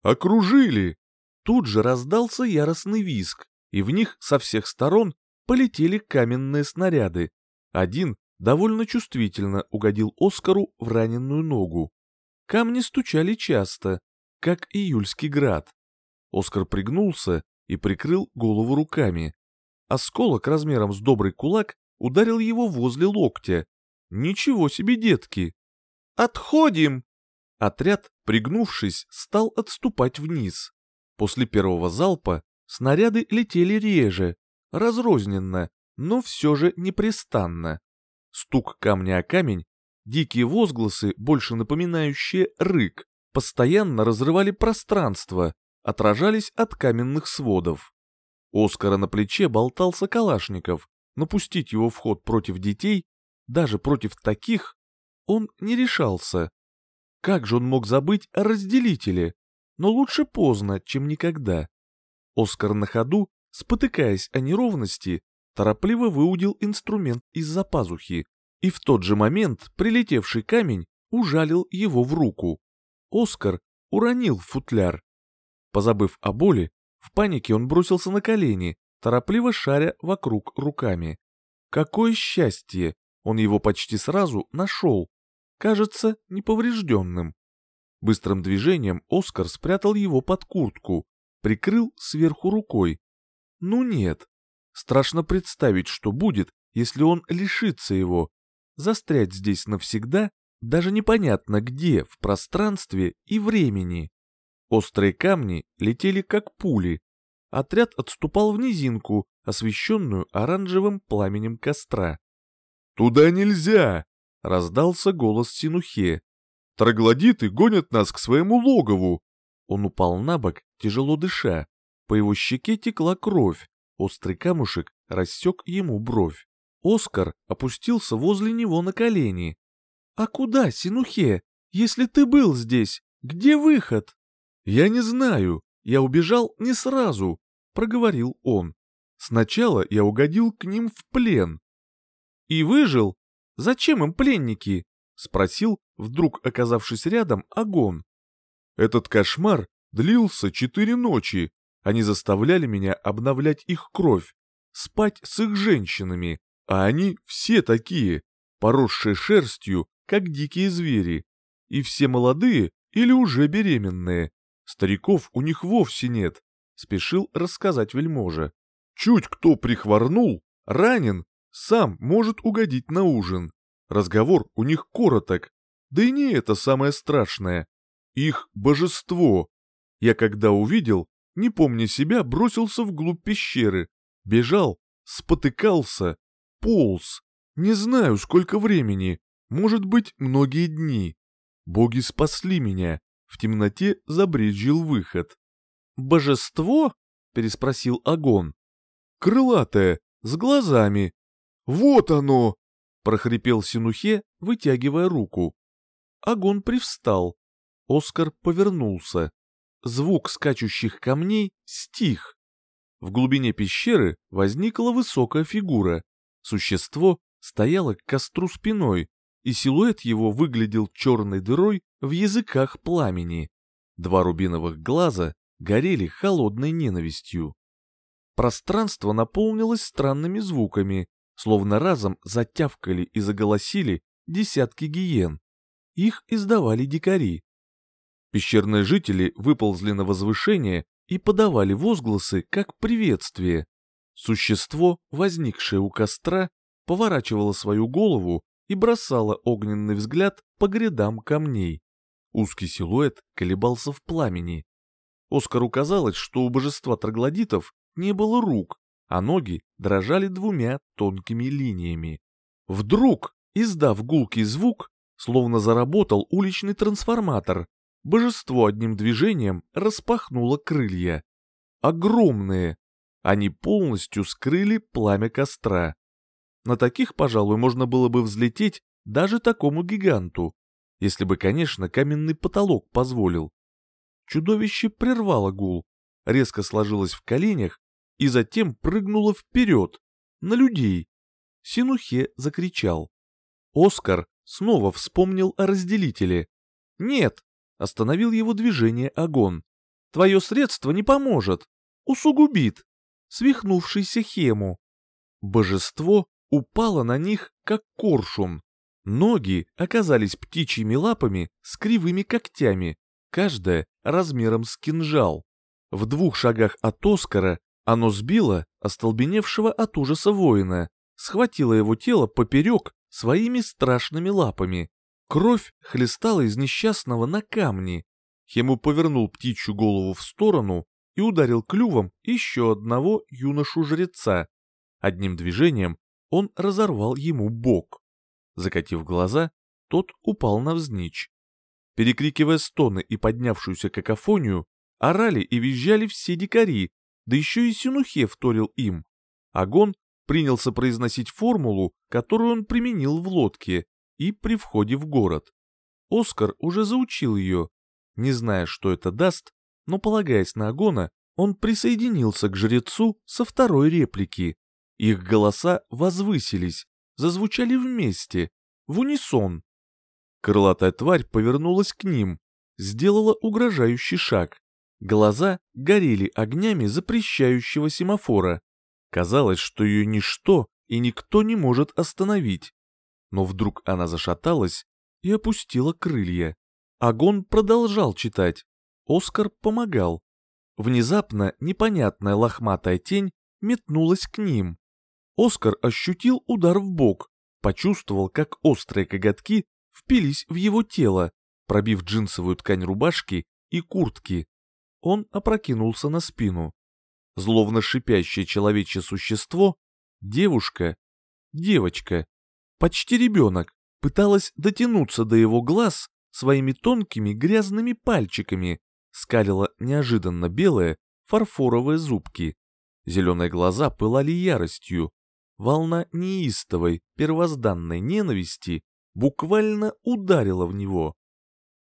«Окружили!» Тут же раздался яростный визг, и в них со всех сторон полетели каменные снаряды. Один довольно чувствительно угодил Оскару в раненую ногу. Камни стучали часто, как июльский град. Оскар пригнулся и прикрыл голову руками. Осколок размером с добрый кулак ударил его возле локтя. Ничего себе, детки! «Отходим!» Отряд, пригнувшись, стал отступать вниз. После первого залпа снаряды летели реже, разрозненно, но все же непрестанно. Стук камня о камень Дикие возгласы, больше напоминающие рык, постоянно разрывали пространство, отражались от каменных сводов. Оскара на плече болтался Калашников, но пустить его в ход против детей, даже против таких, он не решался. Как же он мог забыть о разделителе? Но лучше поздно, чем никогда. Оскар на ходу, спотыкаясь о неровности, торопливо выудил инструмент из-за пазухи и в тот же момент прилетевший камень ужалил его в руку. Оскар уронил футляр. Позабыв о боли, в панике он бросился на колени, торопливо шаря вокруг руками. Какое счастье! Он его почти сразу нашел. Кажется, неповрежденным. Быстрым движением Оскар спрятал его под куртку, прикрыл сверху рукой. Ну нет. Страшно представить, что будет, если он лишится его, застрять здесь навсегда, даже непонятно где в пространстве и времени. Острые камни летели как пули. Отряд отступал в низинку, освещенную оранжевым пламенем костра. «Туда нельзя!» — раздался голос Синухе. «Троглодиты гонят нас к своему логову!» Он упал на бок, тяжело дыша. По его щеке текла кровь. Острый камушек рассек ему бровь. Оскар опустился возле него на колени. «А куда, Синухе? Если ты был здесь, где выход?» «Я не знаю. Я убежал не сразу», — проговорил он. «Сначала я угодил к ним в плен». «И выжил? Зачем им пленники?» — спросил, вдруг оказавшись рядом, Агон. «Этот кошмар длился четыре ночи. Они заставляли меня обновлять их кровь, спать с их женщинами, а они все такие, поросшие шерстью, как дикие звери. И все молодые или уже беременные. Стариков у них вовсе нет, спешил рассказать вельможа. Чуть кто прихворнул, ранен, сам может угодить на ужин. Разговор у них короток. Да и не это самое страшное. Их божество. Я когда увидел, не помня себя, бросился вглубь пещеры. Бежал, спотыкался, полз. Не знаю, сколько времени, может быть, многие дни. Боги спасли меня, в темноте забрезжил выход. «Божество?» — переспросил Агон. «Крылатое, с глазами». «Вот оно!» — прохрипел Синухе, вытягивая руку. Агон привстал. Оскар повернулся. Звук скачущих камней стих. В глубине пещеры возникла высокая фигура. Существо стояло к костру спиной, и силуэт его выглядел черной дырой в языках пламени. Два рубиновых глаза горели холодной ненавистью. Пространство наполнилось странными звуками, словно разом затявкали и заголосили десятки гиен. Их издавали дикари. Пещерные жители выползли на возвышение и подавали возгласы как приветствие. Существо, возникшее у костра, поворачивало свою голову и бросало огненный взгляд по грядам камней. Узкий силуэт колебался в пламени. Оскару казалось, что у божества троглодитов не было рук, а ноги дрожали двумя тонкими линиями. Вдруг, издав гулкий звук, словно заработал уличный трансформатор, божество одним движением распахнуло крылья. Огромные! Они полностью скрыли пламя костра. На таких, пожалуй, можно было бы взлететь даже такому гиганту, если бы, конечно, каменный потолок позволил. Чудовище прервало гул, резко сложилось в коленях и затем прыгнуло вперед, на людей. Синухе закричал. Оскар снова вспомнил о разделителе. «Нет!» — остановил его движение Агон. «Твое средство не поможет. Усугубит!» Свихнувшийся Хему. Божество упало на них, как коршун. Ноги оказались птичьими лапами с кривыми когтями, каждая размером с кинжал. В двух шагах от Оскара оно сбило остолбеневшего от ужаса воина, схватило его тело поперек своими страшными лапами. Кровь хлестала из несчастного на камни. Хему повернул птичью голову в сторону и ударил клювом еще одного юношу-жреца. Одним движением он разорвал ему бок. Закатив глаза, тот упал навзничь. Перекрикивая стоны и поднявшуюся какофонию, орали и визжали все дикари, да еще и Синухе вторил им. Агон принялся произносить формулу, которую он применил в лодке и при входе в город. Оскар уже заучил ее. Не зная, что это даст, но полагаясь на Агона, он присоединился к жрецу со второй реплики. Их голоса возвысились, зазвучали вместе, в унисон. Крылатая тварь повернулась к ним, сделала угрожающий шаг. Глаза горели огнями запрещающего семафора. Казалось, что ее ничто и никто не может остановить. Но вдруг она зашаталась и опустила крылья. Агон продолжал читать. Оскар помогал. Внезапно непонятная лохматая тень метнулась к ним. Оскар ощутил удар в бок, почувствовал, как острые коготки впились в его тело, пробив джинсовую ткань рубашки и куртки. Он опрокинулся на спину. Зловно шипящее человечье существо, девушка, девочка, почти ребенок, пыталась дотянуться до его глаз своими тонкими грязными пальчиками, скалила неожиданно белые фарфоровые зубки. Зеленые глаза пылали яростью, волна неистовой, первозданной ненависти буквально ударила в него.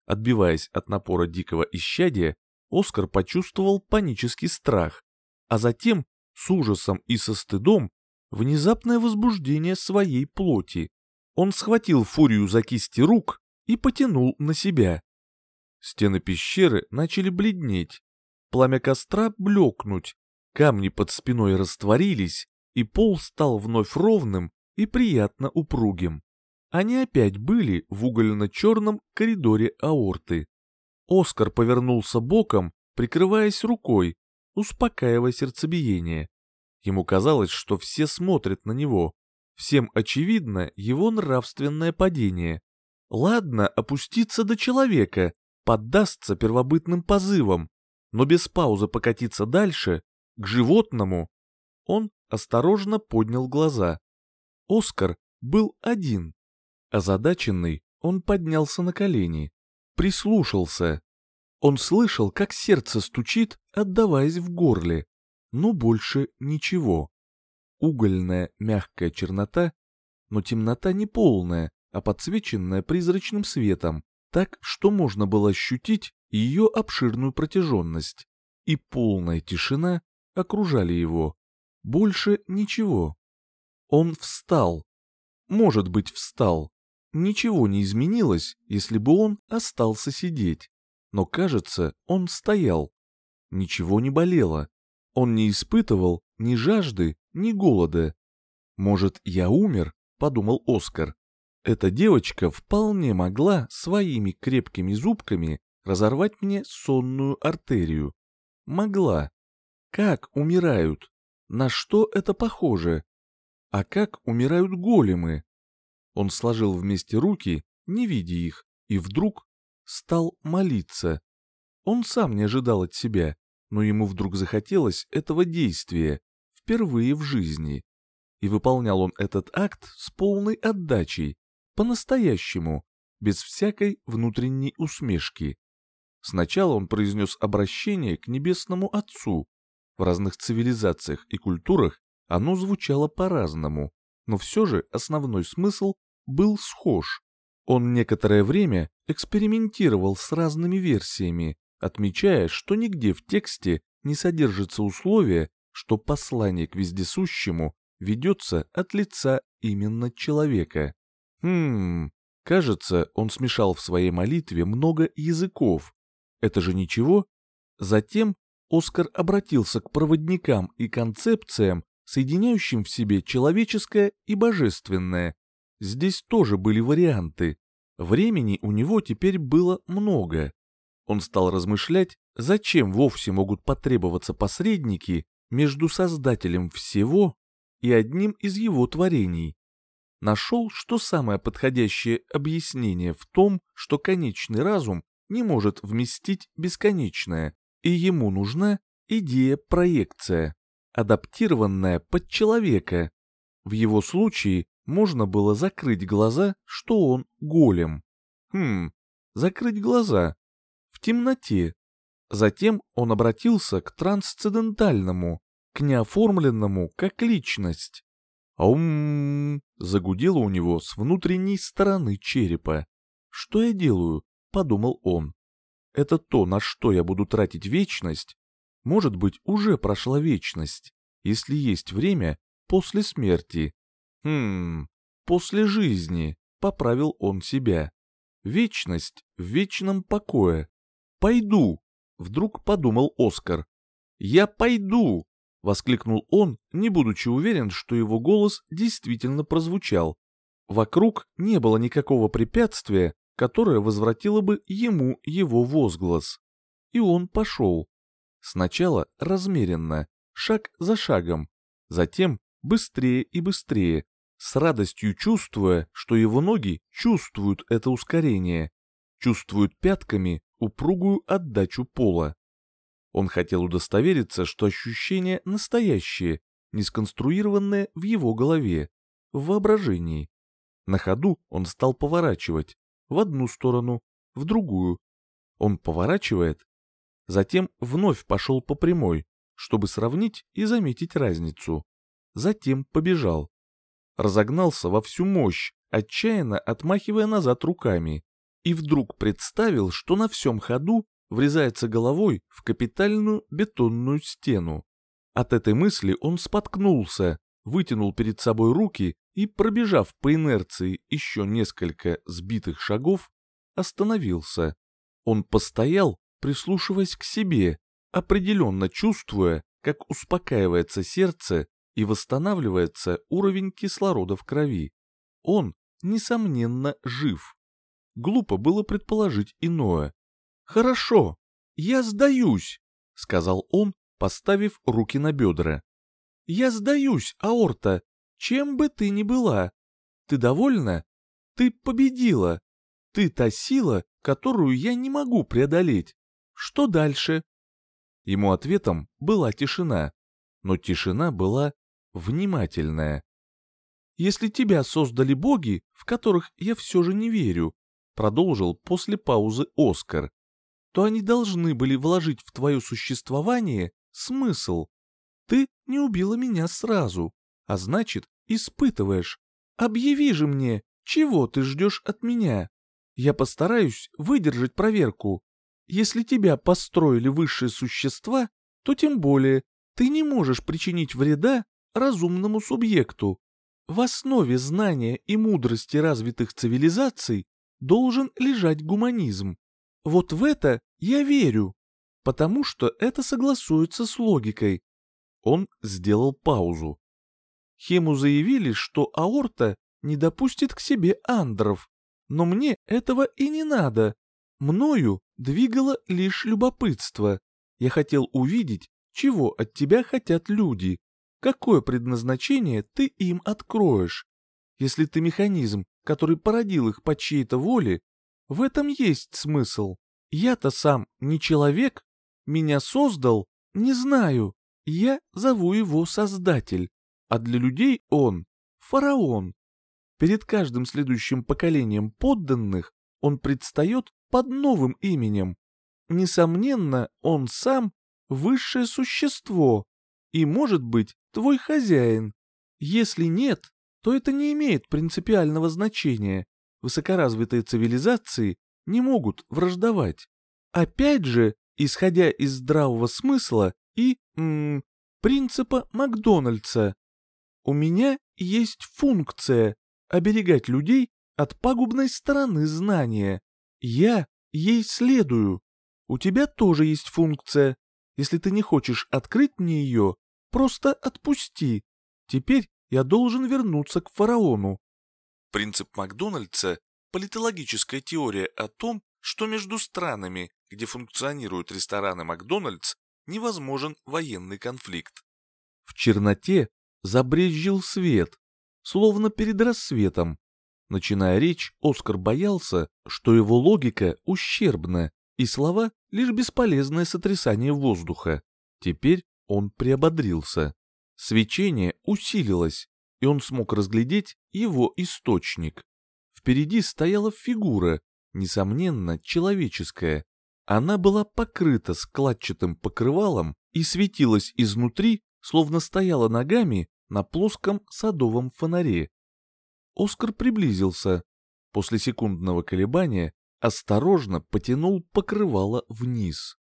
Отбиваясь от напора дикого исчадия, Оскар почувствовал панический страх, а затем, с ужасом и со стыдом, внезапное возбуждение своей плоти. Он схватил фурию за кисти рук и потянул на себя. Стены пещеры начали бледнеть, пламя костра блекнуть, камни под спиной растворились, и пол стал вновь ровным и приятно упругим. Они опять были в угольно-черном коридоре аорты. Оскар повернулся боком, прикрываясь рукой, успокаивая сердцебиение. Ему казалось, что все смотрят на него. Всем очевидно его нравственное падение. Ладно опуститься до человека, поддастся первобытным позывам, но без паузы покатиться дальше, к животному. Он осторожно поднял глаза. Оскар был один. Озадаченный, он поднялся на колени, прислушался. Он слышал, как сердце стучит, отдаваясь в горле, но больше ничего. Угольная мягкая чернота, но темнота не полная, а подсвеченная призрачным светом, так, что можно было ощутить ее обширную протяженность. И полная тишина окружали его. Больше ничего. Он встал. Может быть, встал. Ничего не изменилось, если бы он остался сидеть. Но, кажется, он стоял. Ничего не болело. Он не испытывал ни жажды, ни голода. «Может, я умер?» — подумал Оскар. Эта девочка вполне могла своими крепкими зубками разорвать мне сонную артерию. Могла. Как умирают? На что это похоже? А как умирают големы? Он сложил вместе руки, не видя их, и вдруг стал молиться. Он сам не ожидал от себя, но ему вдруг захотелось этого действия, впервые в жизни. И выполнял он этот акт с полной отдачей, по-настоящему, без всякой внутренней усмешки. Сначала он произнес обращение к Небесному Отцу. В разных цивилизациях и культурах оно звучало по-разному, но все же основной смысл был схож. Он некоторое время экспериментировал с разными версиями, отмечая, что нигде в тексте не содержится условие, что послание к вездесущему ведется от лица именно человека. Хм, кажется, он смешал в своей молитве много языков. Это же ничего? Затем Оскар обратился к проводникам и концепциям, соединяющим в себе человеческое и божественное. Здесь тоже были варианты. Времени у него теперь было много. Он стал размышлять, зачем вовсе могут потребоваться посредники между создателем всего и одним из его творений. Нашел, что самое подходящее объяснение в том, что конечный разум не может вместить бесконечное, и ему нужна идея-проекция, адаптированная под человека. В его случае можно было закрыть глаза, что он голем. Хм, закрыть глаза. В темноте. Затем он обратился к трансцендентальному, к неоформленному как личность. Аум! Загудело у него с внутренней стороны черепа. Что я делаю? подумал он. Это то, на что я буду тратить вечность. Может быть, уже прошла вечность, если есть время после смерти. Хм, после жизни, поправил он себя. Вечность в вечном покое. Пойду, вдруг подумал Оскар. Я пойду, воскликнул он, не будучи уверен, что его голос действительно прозвучал. Вокруг не было никакого препятствия, которое возвратило бы ему его возглас. И он пошел. Сначала размеренно, шаг за шагом, затем быстрее и быстрее, с радостью чувствуя, что его ноги чувствуют это ускорение, чувствуют пятками упругую отдачу пола. Он хотел удостовериться, что ощущения настоящие, не сконструированные в его голове, в воображении. На ходу он стал поворачивать, в одну сторону, в другую. Он поворачивает, затем вновь пошел по прямой, чтобы сравнить и заметить разницу. Затем побежал. Разогнался во всю мощь, отчаянно отмахивая назад руками, и вдруг представил, что на всем ходу врезается головой в капитальную бетонную стену. От этой мысли он споткнулся, вытянул перед собой руки и, пробежав по инерции еще несколько сбитых шагов, остановился. Он постоял, прислушиваясь к себе, определенно чувствуя, как успокаивается сердце и восстанавливается уровень кислорода в крови. Он, несомненно, жив. Глупо было предположить иное. «Хорошо, я сдаюсь», — сказал он, поставив руки на бедра. «Я сдаюсь, Аорта, чем бы ты ни была. Ты довольна? Ты победила. Ты та сила, которую я не могу преодолеть. Что дальше? Ему ответом была тишина, но тишина была внимательная. Если тебя создали боги, в которых я все же не верю, продолжил после паузы Оскар, то они должны были вложить в твое существование смысл. Ты не убила меня сразу, а значит, испытываешь. Объяви же мне, чего ты ждешь от меня. Я постараюсь выдержать проверку. Если тебя построили высшие существа, то тем более ты не можешь причинить вреда разумному субъекту. в основе знания и мудрости развитых цивилизаций должен лежать гуманизм. Вот в это я верю, потому что это согласуется с логикой. Он сделал паузу. Хему заявили, что аорта не допустит к себе андров, но мне этого и не надо. Мною двигало лишь любопытство. Я хотел увидеть, чего от тебя хотят люди, какое предназначение ты им откроешь. Если ты механизм, который породил их по чьей-то воле, в этом есть смысл. Я-то сам не человек, меня создал, не знаю. Я зову его Создатель, а для людей он — фараон. Перед каждым следующим поколением подданных он предстает под новым именем. Несомненно, он сам — высшее существо и, может быть, твой хозяин. Если нет, то это не имеет принципиального значения. Высокоразвитые цивилизации не могут враждовать. Опять же, исходя из здравого смысла и м, принципа Макдональдса. У меня есть функция оберегать людей от пагубной стороны знания. Я ей следую. У тебя тоже есть функция. Если ты не хочешь открыть мне ее, просто отпусти. Теперь я должен вернуться к фараону. Принцип Макдональдса – политологическая теория о том, что между странами, где функционируют рестораны Макдональдс, невозможен военный конфликт. В черноте забрезжил свет, словно перед рассветом. Начиная речь, Оскар боялся, что его логика ущербна, и слова — лишь бесполезное сотрясание воздуха. Теперь он приободрился. Свечение усилилось, и он смог разглядеть его источник. Впереди стояла фигура, несомненно, человеческая. Она была покрыта складчатым покрывалом и светилась изнутри, словно стояла ногами на плоском садовом фонаре. Оскар приблизился. После секундного колебания осторожно потянул покрывало вниз.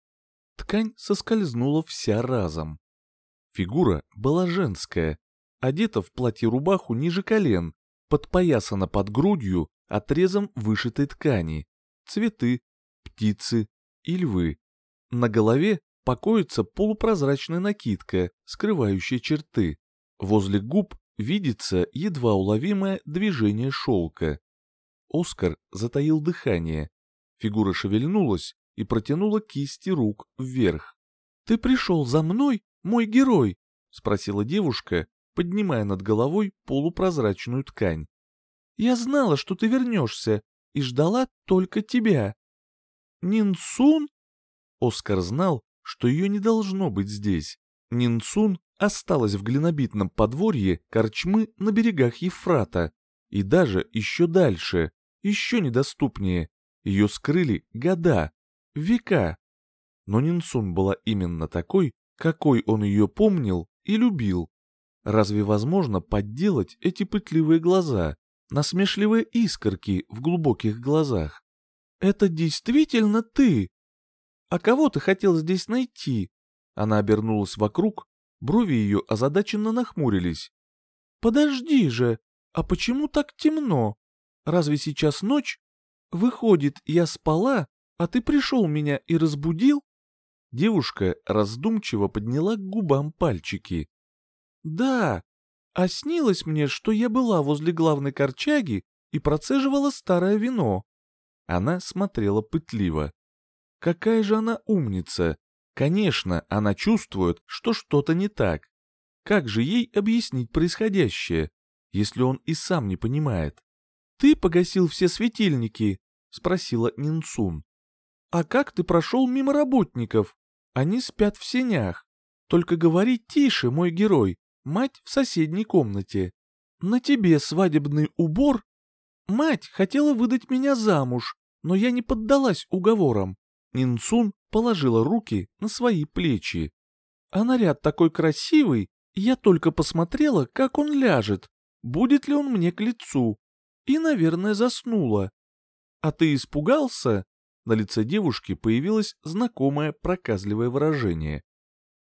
Ткань соскользнула вся разом. Фигура была женская, одета в платье-рубаху ниже колен, подпоясана под грудью отрезом вышитой ткани, цветы, птицы и львы. На голове покоится полупрозрачная накидка, скрывающая черты. Возле губ видится едва уловимое движение шелка. Оскар затаил дыхание. Фигура шевельнулась и протянула кисти рук вверх. «Ты пришел за мной, мой герой?» — спросила девушка, поднимая над головой полупрозрачную ткань. «Я знала, что ты вернешься, и ждала только тебя». «Нинсун?» Оскар знал, что ее не должно быть здесь. Нинсун осталась в глинобитном подворье корчмы на берегах Ефрата, и даже еще дальше, еще недоступнее. Ее скрыли года, века. Но Нинсун была именно такой, какой он ее помнил и любил. Разве возможно подделать эти пытливые глаза, насмешливые искорки в глубоких глазах? «Это действительно ты? А кого ты хотел здесь найти?» Она обернулась вокруг, брови ее озадаченно нахмурились. «Подожди же, а почему так темно? Разве сейчас ночь? Выходит, я спала, а ты пришел меня и разбудил?» Девушка раздумчиво подняла к губам пальчики. «Да, а снилось мне, что я была возле главной корчаги и процеживала старое вино». Она смотрела пытливо. «Какая же она умница! Конечно, она чувствует, что что-то не так. Как же ей объяснить происходящее, если он и сам не понимает? «Ты погасил все светильники?» — спросила Нинцун. «А как ты прошел мимо работников? Они спят в сенях. Только говори тише, мой герой, мать в соседней комнате. На тебе свадебный убор? Мать хотела выдать меня замуж, но я не поддалась уговорам. Нинцун положила руки на свои плечи. А наряд такой красивый, я только посмотрела, как он ляжет, будет ли он мне к лицу. И, наверное, заснула. А ты испугался? На лице девушки появилось знакомое проказливое выражение.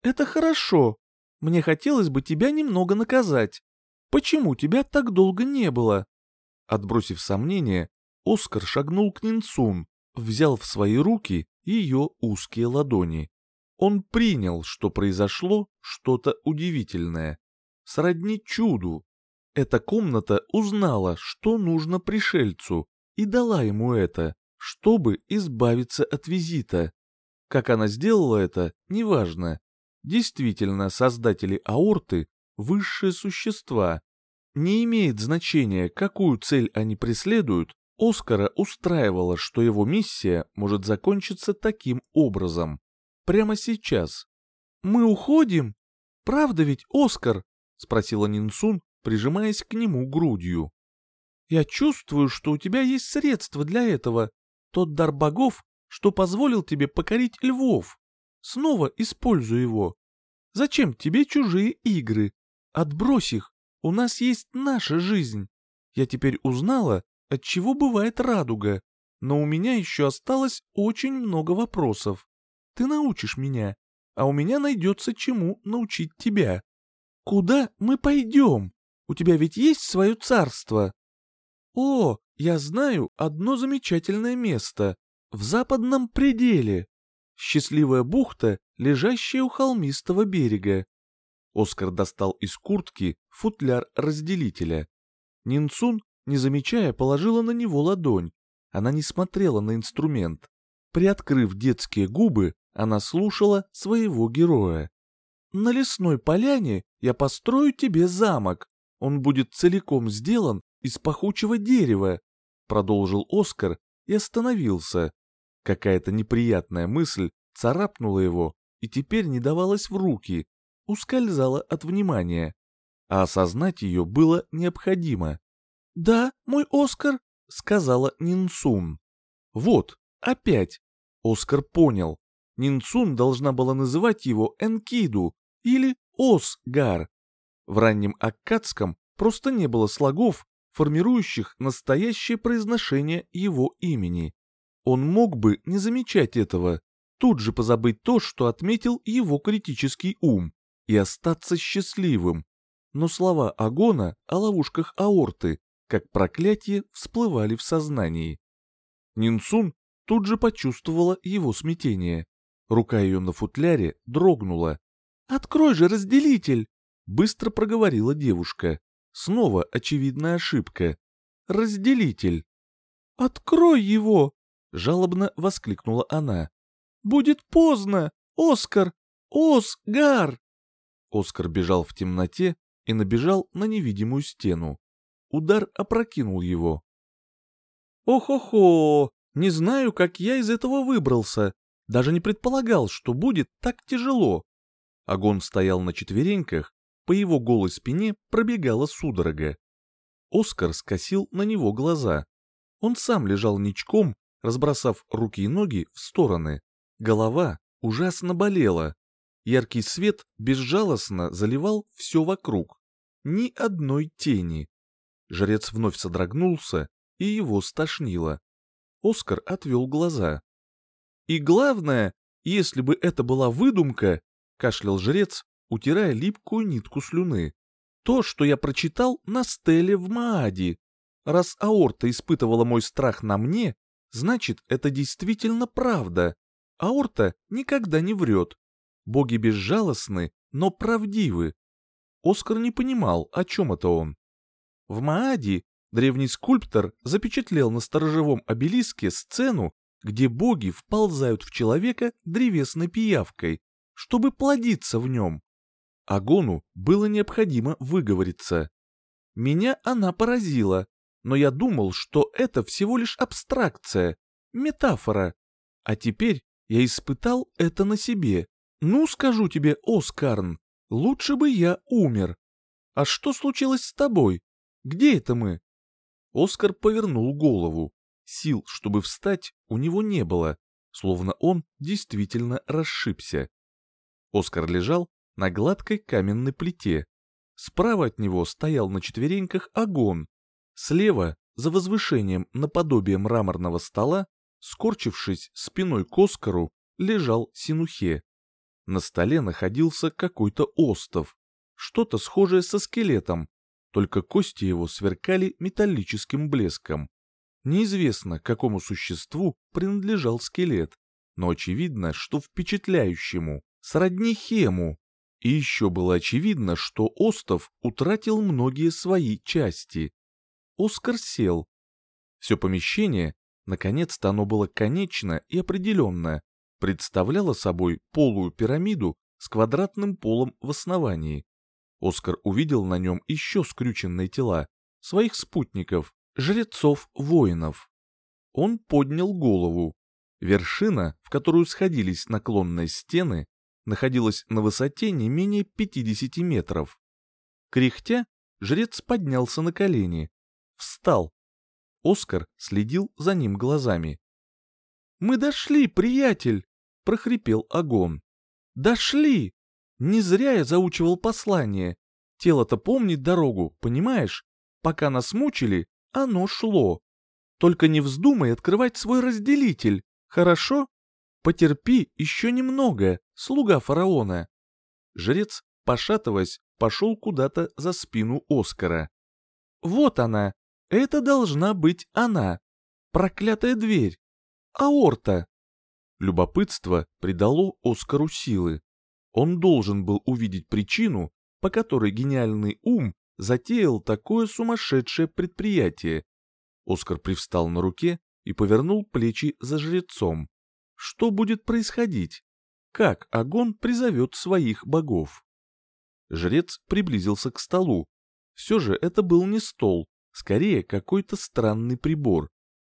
Это хорошо. Мне хотелось бы тебя немного наказать. почему тебя так долго не было?» Отбросив сомнения, Оскар шагнул к Нинсун, взял в свои руки ее узкие ладони. Он принял, что произошло что-то удивительное. Сродни чуду. Эта комната узнала, что нужно пришельцу, и дала ему это, чтобы избавиться от визита. Как она сделала это, неважно. Действительно, создатели аорты – высшие существа. Не имеет значения, какую цель они преследуют, Оскара устраивало, что его миссия может закончиться таким образом. Прямо сейчас. «Мы уходим? Правда ведь, Оскар?» — спросила Нинсун, прижимаясь к нему грудью. «Я чувствую, что у тебя есть средства для этого. Тот дар богов, что позволил тебе покорить львов. Снова используй его. Зачем тебе чужие игры? Отбрось их. У нас есть наша жизнь. Я теперь узнала, от чего бывает радуга, но у меня еще осталось очень много вопросов. Ты научишь меня, а у меня найдется чему научить тебя. Куда мы пойдем? У тебя ведь есть свое царство? О, я знаю одно замечательное место. В западном пределе. Счастливая бухта, лежащая у холмистого берега. Оскар достал из куртки футляр разделителя. Нинцун не замечая, положила на него ладонь. Она не смотрела на инструмент. Приоткрыв детские губы, она слушала своего героя. «На лесной поляне я построю тебе замок. Он будет целиком сделан из пахучего дерева», продолжил Оскар и остановился. Какая-то неприятная мысль царапнула его и теперь не давалась в руки, ускользала от внимания. А осознать ее было необходимо. «Да, мой Оскар», — сказала Нинсун. «Вот, опять». Оскар понял. Нинсун должна была называть его Энкиду или Осгар. В раннем аккадском просто не было слогов, формирующих настоящее произношение его имени. Он мог бы не замечать этого, тут же позабыть то, что отметил его критический ум, и остаться счастливым. Но слова Агона о ловушках аорты как проклятие всплывали в сознании. Нинсун тут же почувствовала его смятение. Рука ее на футляре дрогнула. «Открой же разделитель!» — быстро проговорила девушка. Снова очевидная ошибка. «Разделитель!» «Открой его!» — жалобно воскликнула она. «Будет поздно! Оскар! Осгар!» Оскар бежал в темноте и набежал на невидимую стену. Удар опрокинул его. «Ох-охо! Не знаю, как я из этого выбрался. Даже не предполагал, что будет так тяжело». Агон стоял на четвереньках, по его голой спине пробегала судорога. Оскар скосил на него глаза. Он сам лежал ничком, разбросав руки и ноги в стороны. Голова ужасно болела. Яркий свет безжалостно заливал все вокруг. Ни одной тени. Жрец вновь содрогнулся, и его стошнило. Оскар отвел глаза. «И главное, если бы это была выдумка», — кашлял жрец, утирая липкую нитку слюны, «то, что я прочитал на стеле в Маади. Раз аорта испытывала мой страх на мне, значит, это действительно правда. Аорта никогда не врет. Боги безжалостны, но правдивы». Оскар не понимал, о чем это он. В Маади древний скульптор запечатлел на сторожевом обелиске сцену, где боги вползают в человека древесной пиявкой, чтобы плодиться в нем. Агону было необходимо выговориться. Меня она поразила, но я думал, что это всего лишь абстракция, метафора. А теперь я испытал это на себе. Ну, скажу тебе, Оскарн, лучше бы я умер. А что случилось с тобой? Где это мы?» Оскар повернул голову. Сил, чтобы встать, у него не было, словно он действительно расшибся. Оскар лежал на гладкой каменной плите. Справа от него стоял на четвереньках огонь. Слева, за возвышением наподобие мраморного стола, скорчившись спиной к Оскару, лежал Синухе. На столе находился какой-то остов, что-то схожее со скелетом, только кости его сверкали металлическим блеском. Неизвестно, какому существу принадлежал скелет, но очевидно, что впечатляющему, сродни Хему. И еще было очевидно, что остов утратил многие свои части. Оскар сел. Все помещение, наконец-то оно было конечно и определенно, представляло собой полую пирамиду с квадратным полом в основании. Оскар увидел на нем еще скрюченные тела, своих спутников, жрецов-воинов. Он поднял голову. Вершина, в которую сходились наклонные стены, находилась на высоте не менее 50 метров. Кряхтя, жрец поднялся на колени. Встал. Оскар следил за ним глазами. «Мы дошли, приятель!» — прохрипел Агон. «Дошли! Не зря я заучивал послание. Тело-то помнит дорогу, понимаешь? Пока нас мучили, оно шло. Только не вздумай открывать свой разделитель, хорошо? Потерпи еще немного, слуга фараона. Жрец, пошатываясь, пошел куда-то за спину Оскара. Вот она, это должна быть она. Проклятая дверь. Аорта. Любопытство придало Оскару силы. Он должен был увидеть причину, по которой гениальный ум затеял такое сумасшедшее предприятие. Оскар привстал на руке и повернул плечи за жрецом. Что будет происходить? Как Агон призовет своих богов? Жрец приблизился к столу. Все же это был не стол, скорее какой-то странный прибор.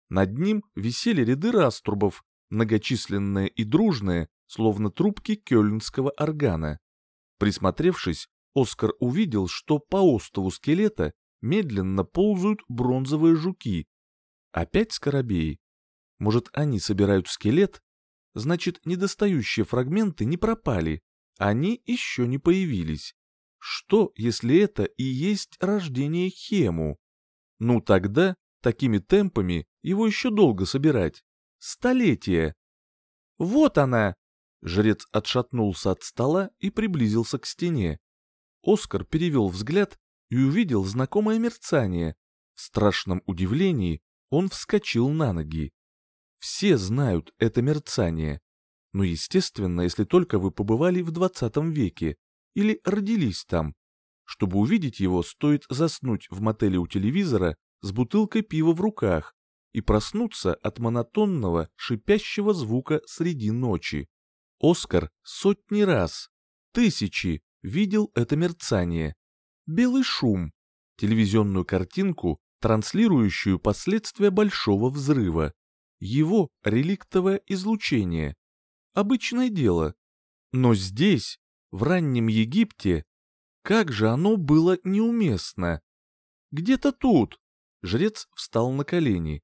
Над ним висели ряды раструбов, многочисленные и дружные, словно трубки кёльнского органа. Присмотревшись, Оскар увидел, что по остову скелета медленно ползают бронзовые жуки. Опять скоробеи. Может, они собирают скелет? Значит, недостающие фрагменты не пропали, они еще не появились. Что, если это и есть рождение Хему? Ну тогда, такими темпами, его еще долго собирать. Столетия. Вот она! Жрец отшатнулся от стола и приблизился к стене. Оскар перевел взгляд и увидел знакомое мерцание. В страшном удивлении он вскочил на ноги. Все знают это мерцание. Но, естественно, если только вы побывали в 20 веке или родились там. Чтобы увидеть его, стоит заснуть в мотеле у телевизора с бутылкой пива в руках и проснуться от монотонного шипящего звука среди ночи. Оскар сотни раз, тысячи видел это мерцание. Белый шум, телевизионную картинку, транслирующую последствия большого взрыва. Его реликтовое излучение. Обычное дело. Но здесь, в раннем Египте, как же оно было неуместно. Где-то тут. Жрец встал на колени.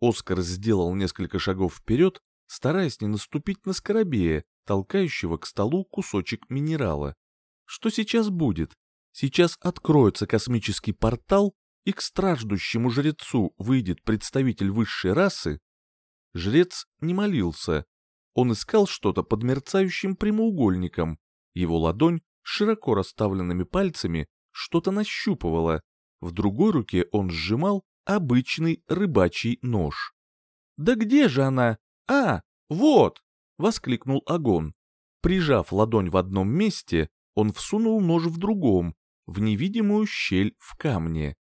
Оскар сделал несколько шагов вперед стараясь не наступить на скоробея, толкающего к столу кусочек минерала. Что сейчас будет? Сейчас откроется космический портал, и к страждущему жрецу выйдет представитель высшей расы? Жрец не молился. Он искал что-то под мерцающим прямоугольником. Его ладонь широко расставленными пальцами что-то нащупывала. В другой руке он сжимал обычный рыбачий нож. «Да где же она?» «А, вот!» — воскликнул Агон. Прижав ладонь в одном месте, он всунул нож в другом, в невидимую щель в камне.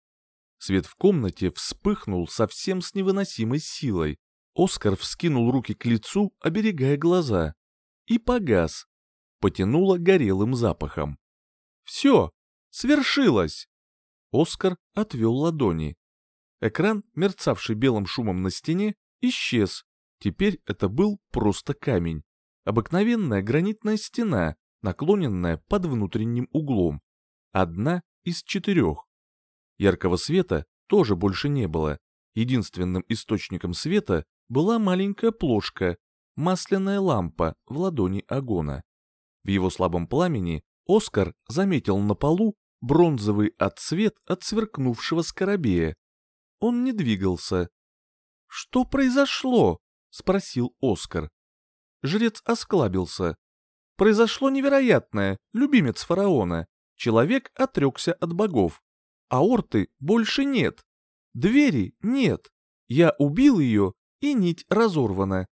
Свет в комнате вспыхнул совсем с невыносимой силой. Оскар вскинул руки к лицу, оберегая глаза. И погас. Потянуло горелым запахом. «Все! Свершилось!» Оскар отвел ладони. Экран, мерцавший белым шумом на стене, исчез, Теперь это был просто камень. Обыкновенная гранитная стена, наклоненная под внутренним углом. Одна из четырех. Яркого света тоже больше не было. Единственным источником света была маленькая плошка, масляная лампа в ладони Агона. В его слабом пламени Оскар заметил на полу бронзовый отсвет от сверкнувшего скоробея. Он не двигался. «Что произошло?» спросил Оскар. Жрец осклабился. Произошло невероятное, любимец фараона. Человек отрекся от богов. Аорты больше нет. Двери нет. Я убил ее, и нить разорвана.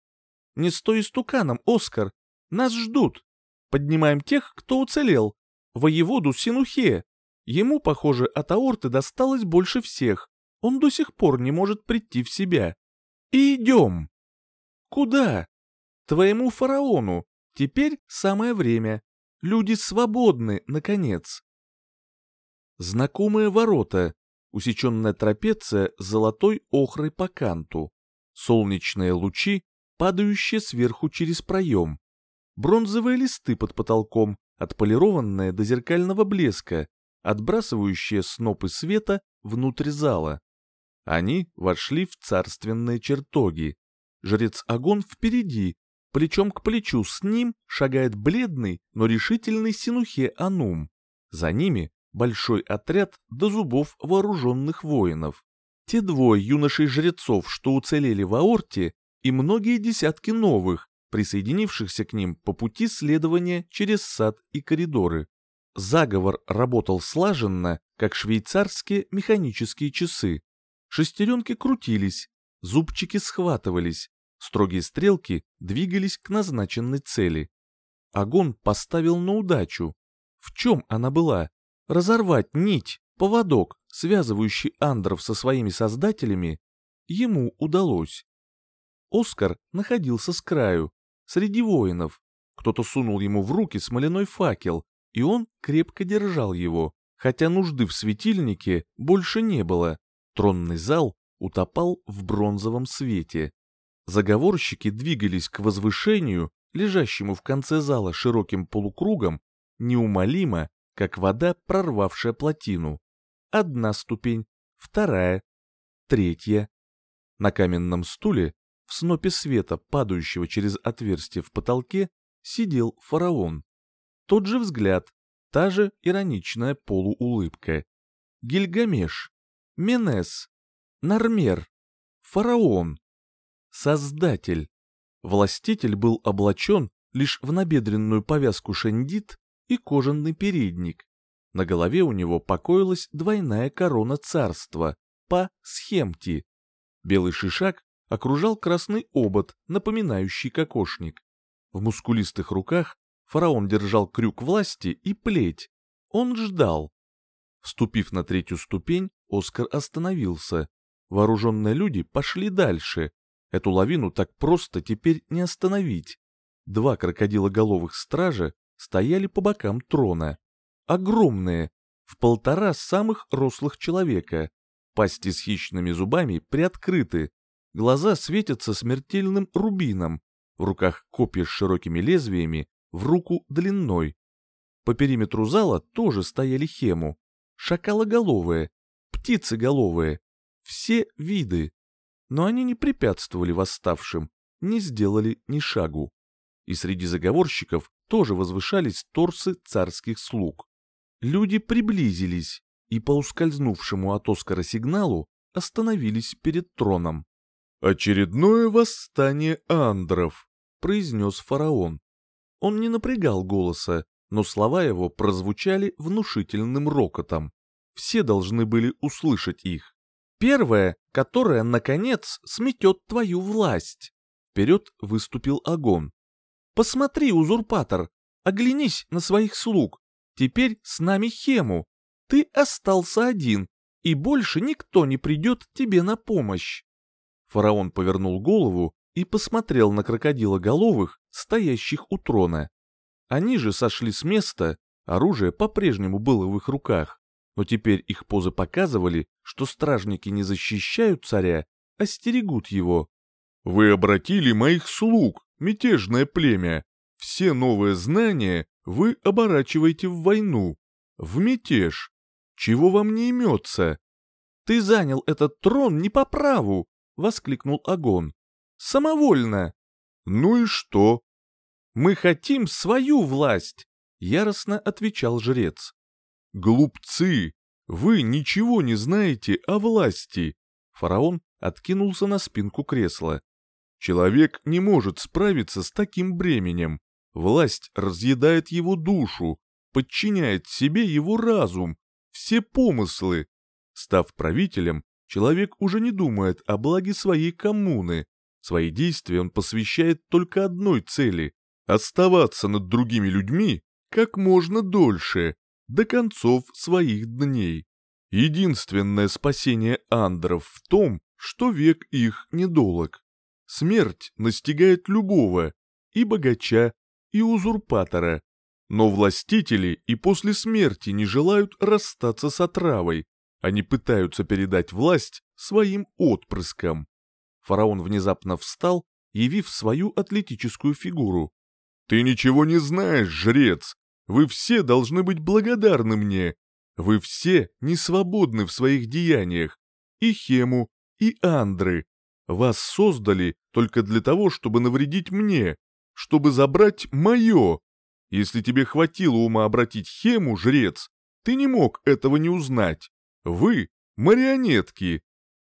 Не стой стуканом, Оскар. Нас ждут. Поднимаем тех, кто уцелел. Воеводу Синухе. Ему, похоже, от аорты досталось больше всех. Он до сих пор не может прийти в себя. И идем. Куда? Твоему фараону. Теперь самое время. Люди свободны, наконец. Знакомые ворота. Усеченная трапеция с золотой охрой по канту. Солнечные лучи, падающие сверху через проем. Бронзовые листы под потолком, отполированные до зеркального блеска, отбрасывающие снопы света внутрь зала. Они вошли в царственные чертоги. Жрец Агон впереди, плечом к плечу с ним шагает бледный, но решительный Синухе Анум. За ними большой отряд до зубов вооруженных воинов. Те двое юношей-жрецов, что уцелели в Аорте, и многие десятки новых, присоединившихся к ним по пути следования через сад и коридоры. Заговор работал слаженно, как швейцарские механические часы. Шестеренки крутились, зубчики схватывались, строгие стрелки двигались к назначенной цели. Огонь поставил на удачу. В чем она была? Разорвать нить, поводок, связывающий Андров со своими создателями, ему удалось. Оскар находился с краю, среди воинов. Кто-то сунул ему в руки смоляной факел, и он крепко держал его, хотя нужды в светильнике больше не было. Тронный зал утопал в бронзовом свете. Заговорщики двигались к возвышению, лежащему в конце зала широким полукругом, неумолимо, как вода, прорвавшая плотину. Одна ступень, вторая, третья. На каменном стуле, в снопе света, падающего через отверстие в потолке, сидел фараон. Тот же взгляд, та же ироничная полуулыбка. Гильгамеш, Менес, Нармер, Фараон, Создатель. Властитель был облачен лишь в набедренную повязку шендит и кожаный передник. На голове у него покоилась двойная корона царства по схемти. Белый шишак окружал красный обод, напоминающий кокошник. В мускулистых руках фараон держал крюк власти и плеть. Он ждал. Вступив на третью ступень, Оскар остановился. Вооруженные люди пошли дальше. Эту лавину так просто теперь не остановить. Два крокодилоголовых стража стояли по бокам трона. Огромные, в полтора самых рослых человека. Пасти с хищными зубами приоткрыты. Глаза светятся смертельным рубином. В руках копья с широкими лезвиями, в руку длиной. По периметру зала тоже стояли хему. Шакалоголовые, птицеголовые, все виды. Но они не препятствовали восставшим, не сделали ни шагу. И среди заговорщиков тоже возвышались торсы царских слуг. Люди приблизились и по ускользнувшему от Оскара сигналу остановились перед троном. «Очередное восстание андров», — произнес фараон. Он не напрягал голоса, но слова его прозвучали внушительным рокотом. Все должны были услышать их. Первое, которое, наконец, сметет твою власть. Вперед выступил Агон. Посмотри, узурпатор, оглянись на своих слуг. Теперь с нами Хему. Ты остался один, и больше никто не придет тебе на помощь. Фараон повернул голову и посмотрел на крокодилоголовых, стоящих у трона. Они же сошли с места, оружие по-прежнему было в их руках, но теперь их позы показывали, что стражники не защищают царя, а стерегут его. «Вы обратили моих слуг, мятежное племя. Все новые знания вы оборачиваете в войну, в мятеж. Чего вам не имется?» «Ты занял этот трон не по праву!» — воскликнул Агон. «Самовольно!» «Ну и что?» «Мы хотим свою власть!» — яростно отвечал жрец. «Глупцы! Вы ничего не знаете о власти!» Фараон откинулся на спинку кресла. «Человек не может справиться с таким бременем. Власть разъедает его душу, подчиняет себе его разум, все помыслы. Став правителем, человек уже не думает о благе своей коммуны. Свои действия он посвящает только одной цели – оставаться над другими людьми как можно дольше, до концов своих дней. Единственное спасение андров в том, что век их недолог. Смерть настигает любого, и богача, и узурпатора. Но властители и после смерти не желают расстаться с отравой. Они пытаются передать власть своим отпрыскам. Фараон внезапно встал, явив свою атлетическую фигуру. «Ты ничего не знаешь, жрец! Вы все должны быть благодарны мне! Вы все не свободны в своих деяниях! И Хему, и Андры! Вас создали только для того, чтобы навредить мне, чтобы забрать мое! Если тебе хватило ума обратить Хему, жрец, ты не мог этого не узнать! Вы — марионетки!»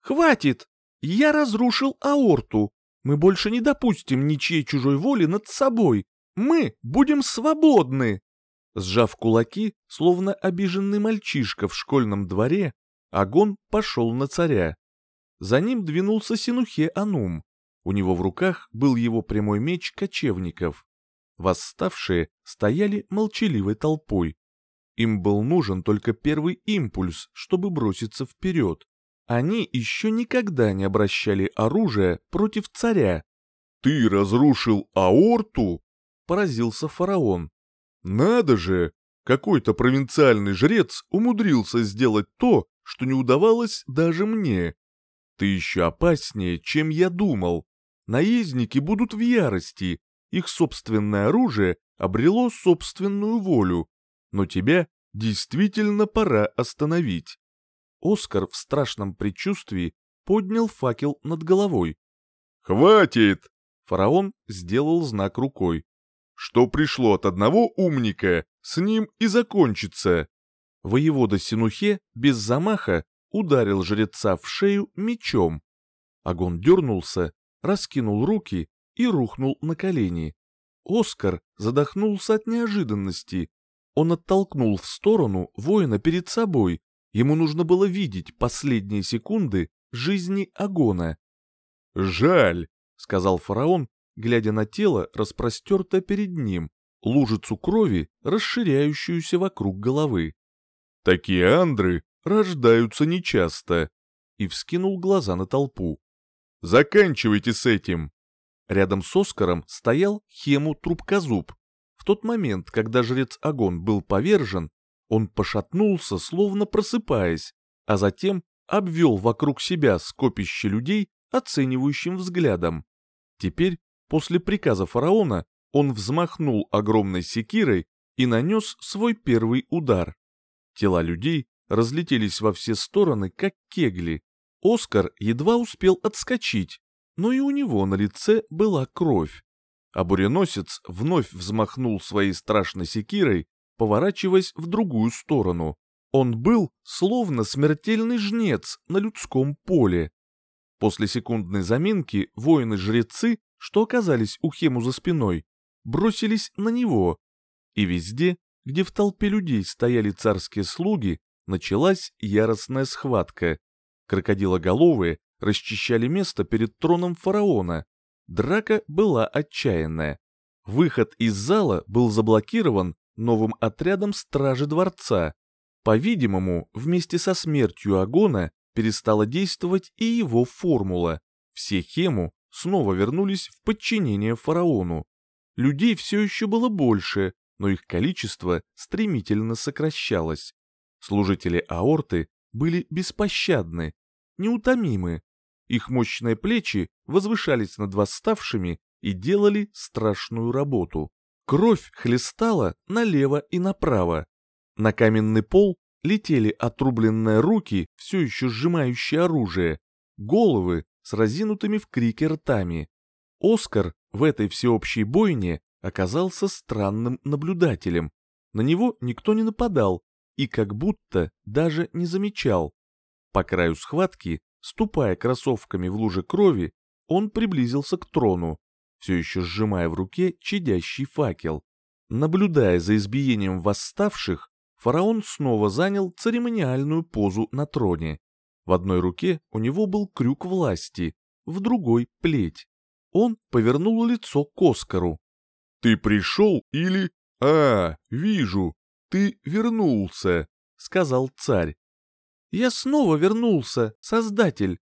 «Хватит!» Я разрушил аорту. Мы больше не допустим ничьей чужой воли над собой. Мы будем свободны. Сжав кулаки, словно обиженный мальчишка в школьном дворе, Агон пошел на царя. За ним двинулся Синухе Анум. У него в руках был его прямой меч кочевников. Восставшие стояли молчаливой толпой. Им был нужен только первый импульс, чтобы броситься вперед. Они еще никогда не обращали оружие против царя. «Ты разрушил аорту?» — поразился фараон. «Надо же! Какой-то провинциальный жрец умудрился сделать то, что не удавалось даже мне. Ты еще опаснее, чем я думал. Наездники будут в ярости, их собственное оружие обрело собственную волю, но тебя действительно пора остановить. Оскар в страшном предчувствии поднял факел над головой. «Хватит!» Фараон сделал знак рукой. «Что пришло от одного умника, с ним и закончится!» Воевода Синухе без замаха ударил жреца в шею мечом. Огонь дернулся, раскинул руки и рухнул на колени. Оскар задохнулся от неожиданности. Он оттолкнул в сторону воина перед собой, Ему нужно было видеть последние секунды жизни Агона. «Жаль», — сказал фараон, глядя на тело, распростертое перед ним, лужицу крови, расширяющуюся вокруг головы. «Такие андры рождаются нечасто», и вскинул глаза на толпу. «Заканчивайте с этим!» Рядом с Оскаром стоял Хему Трубкозуб. В тот момент, когда жрец Агон был повержен, он пошатнулся, словно просыпаясь, а затем обвел вокруг себя скопище людей оценивающим взглядом. Теперь, после приказа фараона, он взмахнул огромной секирой и нанес свой первый удар. Тела людей разлетелись во все стороны, как кегли. Оскар едва успел отскочить, но и у него на лице была кровь. А буреносец вновь взмахнул своей страшной секирой поворачиваясь в другую сторону. Он был словно смертельный жнец на людском поле. После секундной заминки воины-жрецы, что оказались у Хему за спиной, бросились на него. И везде, где в толпе людей стояли царские слуги, началась яростная схватка. Крокодилоголовые расчищали место перед троном фараона. Драка была отчаянная. Выход из зала был заблокирован новым отрядом стражи дворца. По-видимому, вместе со смертью Агона перестала действовать и его формула. Все Хему снова вернулись в подчинение фараону. Людей все еще было больше, но их количество стремительно сокращалось. Служители аорты были беспощадны, неутомимы. Их мощные плечи возвышались над восставшими и делали страшную работу. Кровь хлестала налево и направо. На каменный пол летели отрубленные руки, все еще сжимающие оружие, головы с разинутыми в крике ртами. Оскар в этой всеобщей бойне оказался странным наблюдателем. На него никто не нападал и как будто даже не замечал. По краю схватки, ступая кроссовками в луже крови, он приблизился к трону все еще сжимая в руке чадящий факел. Наблюдая за избиением восставших, фараон снова занял церемониальную позу на троне. В одной руке у него был крюк власти, в другой — плеть. Он повернул лицо к Оскару. «Ты пришел или... А, вижу, ты вернулся», — сказал царь. «Я снова вернулся, Создатель».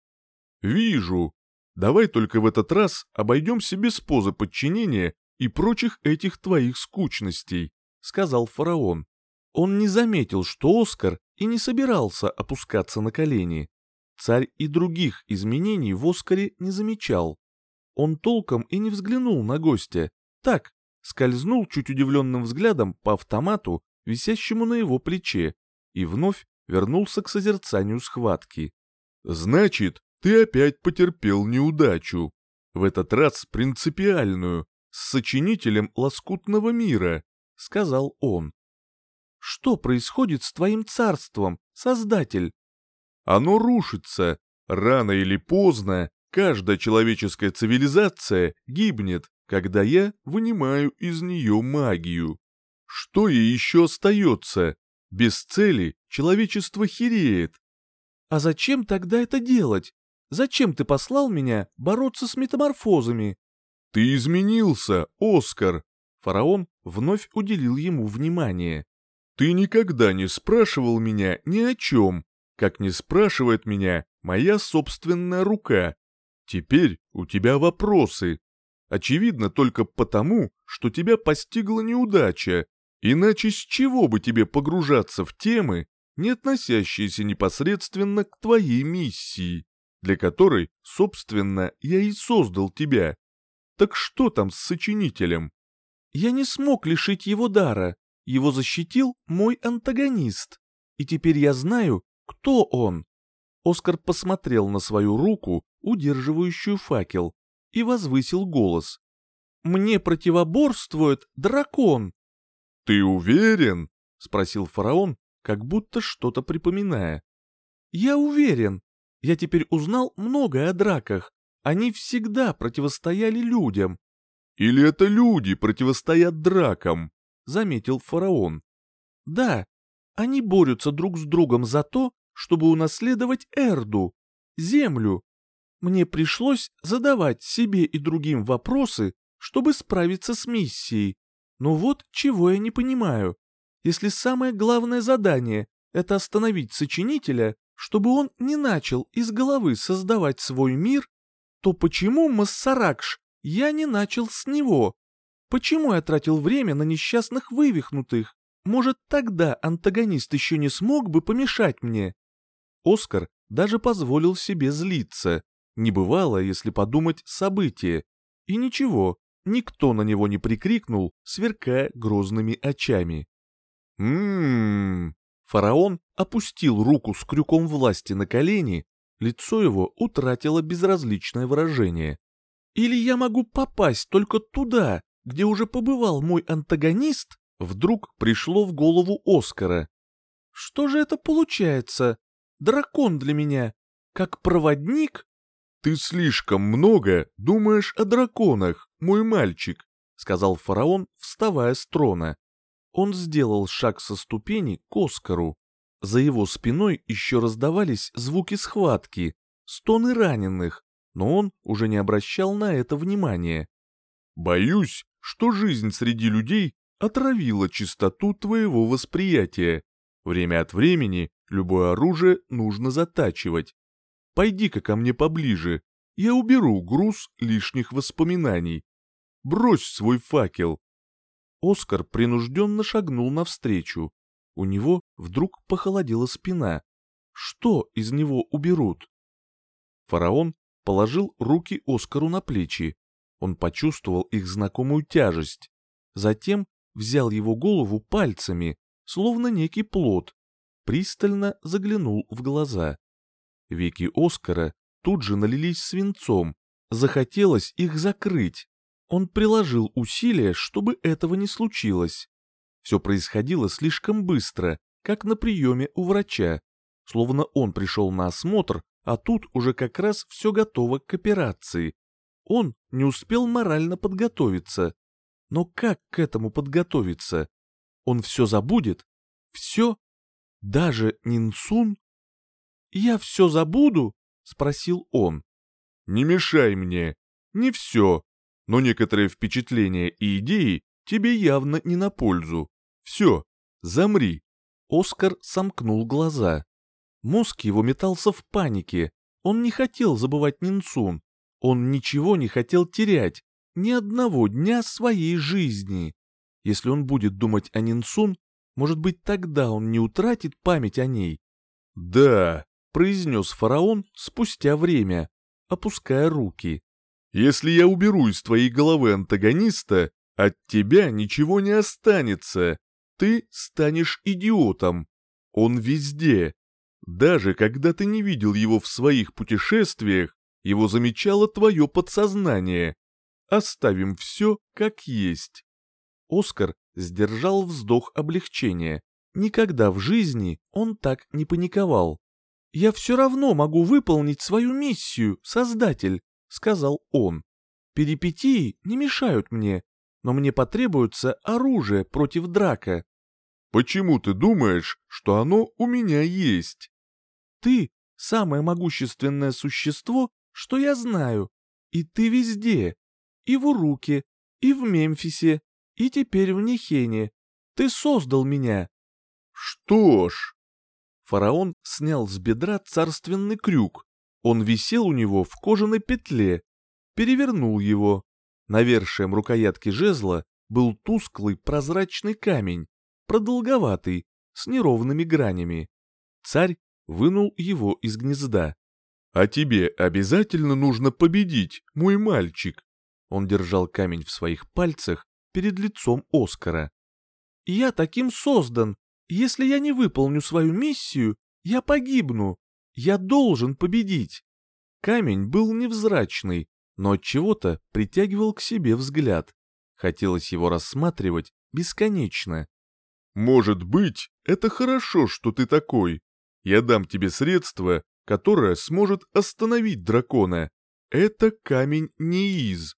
«Вижу. Давай только в этот раз обойдемся без позы подчинения и прочих этих твоих скучностей», — сказал фараон. Он не заметил, что Оскар и не собирался опускаться на колени. Царь и других изменений в Оскаре не замечал. Он толком и не взглянул на гостя, так, скользнул чуть удивленным взглядом по автомату, висящему на его плече, и вновь вернулся к созерцанию схватки. «Значит, ты опять потерпел неудачу. В этот раз принципиальную, с сочинителем лоскутного мира», — сказал он. «Что происходит с твоим царством, Создатель?» «Оно рушится. Рано или поздно каждая человеческая цивилизация гибнет, когда я вынимаю из нее магию. Что ей еще остается? Без цели человечество хереет. А зачем тогда это делать? Зачем ты послал меня бороться с метаморфозами? Ты изменился, Оскар. Фараон вновь уделил ему внимание. Ты никогда не спрашивал меня ни о чем, как не спрашивает меня моя собственная рука. Теперь у тебя вопросы. Очевидно только потому, что тебя постигла неудача, иначе с чего бы тебе погружаться в темы, не относящиеся непосредственно к твоей миссии, для которой, собственно, я и создал тебя. Так что там с сочинителем? Я не смог лишить его дара, его защитил мой антагонист, и теперь я знаю, кто он. Оскар посмотрел на свою руку, удерживающую факел, и возвысил голос. «Мне противоборствует дракон!» «Ты уверен?» — спросил фараон, как будто что-то припоминая. «Я уверен. Я теперь узнал многое о драках. Они всегда противостояли людям». «Или это люди противостоят дракам?» — заметил фараон. «Да, они борются друг с другом за то, чтобы унаследовать Эрду, землю, мне пришлось задавать себе и другим вопросы, чтобы справиться с миссией. Но вот чего я не понимаю. Если самое главное задание — это остановить сочинителя, чтобы он не начал из головы создавать свой мир, то почему Массаракш я не начал с него? Почему я тратил время на несчастных вывихнутых? Может, тогда антагонист еще не смог бы помешать мне? Оскар даже позволил себе злиться. Не бывало, если подумать, событие. И ничего, никто на него не прикрикнул, сверкая грозными очами. «М-м-м...» Фараон опустил руку с крюком власти на колени, лицо его утратило безразличное выражение. «Или я могу попасть только туда, где уже побывал мой антагонист?» Вдруг пришло в голову Оскара. «Что же это получается? Дракон для меня, как проводник «Ты слишком много думаешь о драконах, мой мальчик», — сказал фараон, вставая с трона. Он сделал шаг со ступени к Оскару. За его спиной еще раздавались звуки схватки, стоны раненых, но он уже не обращал на это внимания. «Боюсь, что жизнь среди людей отравила чистоту твоего восприятия. Время от времени любое оружие нужно затачивать. Пойди-ка ко мне поближе, я уберу груз лишних воспоминаний. Брось свой факел. Оскар принужденно шагнул навстречу. У него вдруг похолодела спина. Что из него уберут? Фараон положил руки Оскару на плечи. Он почувствовал их знакомую тяжесть. Затем взял его голову пальцами, словно некий плод, пристально заглянул в глаза. Веки Оскара тут же налились свинцом, захотелось их закрыть. Он приложил усилия, чтобы этого не случилось. Все происходило слишком быстро, как на приеме у врача, словно он пришел на осмотр, а тут уже как раз все готово к операции. Он не успел морально подготовиться. Но как к этому подготовиться? Он все забудет? Все? Даже Нинсун? Я все забуду? Спросил он. Не мешай мне. Не все. Но некоторые впечатления и идеи тебе явно не на пользу. Все, замри. Оскар сомкнул глаза. Мозг его метался в панике. Он не хотел забывать Нинсун. Он ничего не хотел терять. Ни одного дня своей жизни. Если он будет думать о Нинсун, может быть, тогда он не утратит память о ней. «Да», — произнес фараон спустя время, опуская руки. «Если я уберу из твоей головы антагониста, от тебя ничего не останется. Ты станешь идиотом. Он везде. Даже когда ты не видел его в своих путешествиях, его замечало твое подсознание. Оставим все как есть». Оскар сдержал вздох облегчения. Никогда в жизни он так не паниковал. «Я все равно могу выполнить свою миссию, Создатель», — сказал он. «Перипетии не мешают мне, но мне потребуется оружие против драка». «Почему ты думаешь, что оно у меня есть?» «Ты — самое могущественное существо, что я знаю, и ты везде, и в Уруке, и в Мемфисе, и теперь в Нехене. Ты создал меня». «Что ж...» Фараон снял с бедра царственный крюк. Он висел у него в кожаной петле. Перевернул его. Навершием рукоятки жезла был тусклый прозрачный камень, продолговатый, с неровными гранями. Царь вынул его из гнезда. «А тебе обязательно нужно победить, мой мальчик!» Он держал камень в своих пальцах перед лицом Оскара. «Я таким создан. Если я не выполню свою миссию, я погибну. Я должен победить». Камень был невзрачный, но от чего-то притягивал к себе взгляд. Хотелось его рассматривать бесконечно. «Может быть, это хорошо, что ты такой. Я дам тебе средство, которое сможет остановить дракона. Это камень Неиз,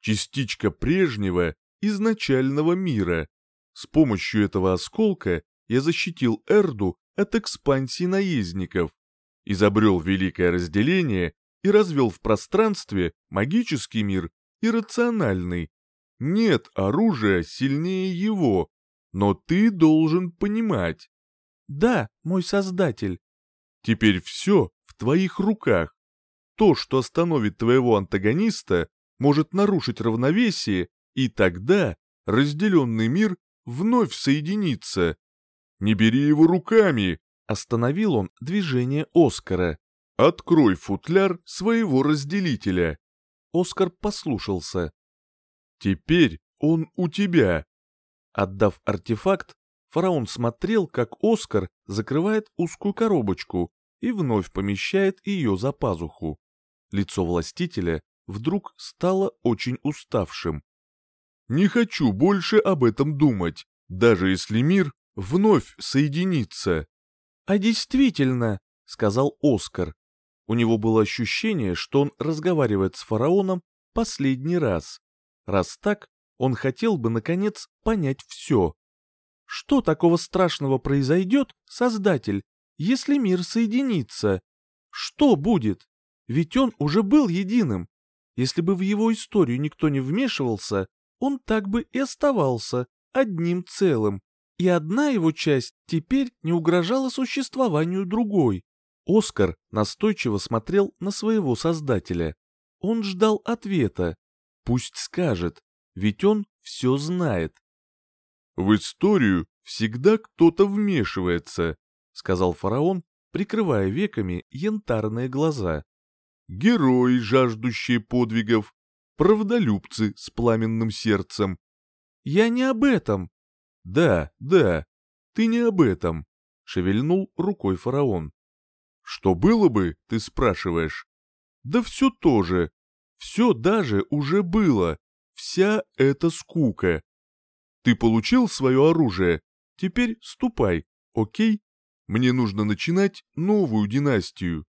частичка прежнего, изначального мира. С помощью этого осколка я защитил Эрду от экспансии наездников, изобрел великое разделение и развел в пространстве магический мир и рациональный. Нет оружия сильнее его, но ты должен понимать. Да, мой создатель. Теперь все в твоих руках. То, что остановит твоего антагониста, может нарушить равновесие и тогда разделенный мир вновь соединится. Не бери его руками, остановил он движение Оскара. Открой футляр своего разделителя. Оскар послушался. Теперь он у тебя. Отдав артефакт, фараон смотрел, как Оскар закрывает узкую коробочку и вновь помещает ее за пазуху. Лицо властителя вдруг стало очень уставшим. Не хочу больше об этом думать, даже если мир вновь соединится. А действительно, сказал Оскар. У него было ощущение, что он разговаривает с фараоном последний раз. Раз так, он хотел бы, наконец, понять все. Что такого страшного произойдет, Создатель, если мир соединится? Что будет? Ведь он уже был единым. Если бы в его историю никто не вмешивался, он так бы и оставался одним целым, и одна его часть теперь не угрожала существованию другой. Оскар настойчиво смотрел на своего создателя. Он ждал ответа. Пусть скажет, ведь он все знает. «В историю всегда кто-то вмешивается», — сказал фараон, прикрывая веками янтарные глаза. «Герои, жаждущие подвигов, правдолюбцы с пламенным сердцем. Я не об этом. Да, да, ты не об этом, шевельнул рукой фараон. Что было бы, ты спрашиваешь? Да все то же. Все даже уже было. Вся эта скука. Ты получил свое оружие. Теперь ступай, окей? Мне нужно начинать новую династию.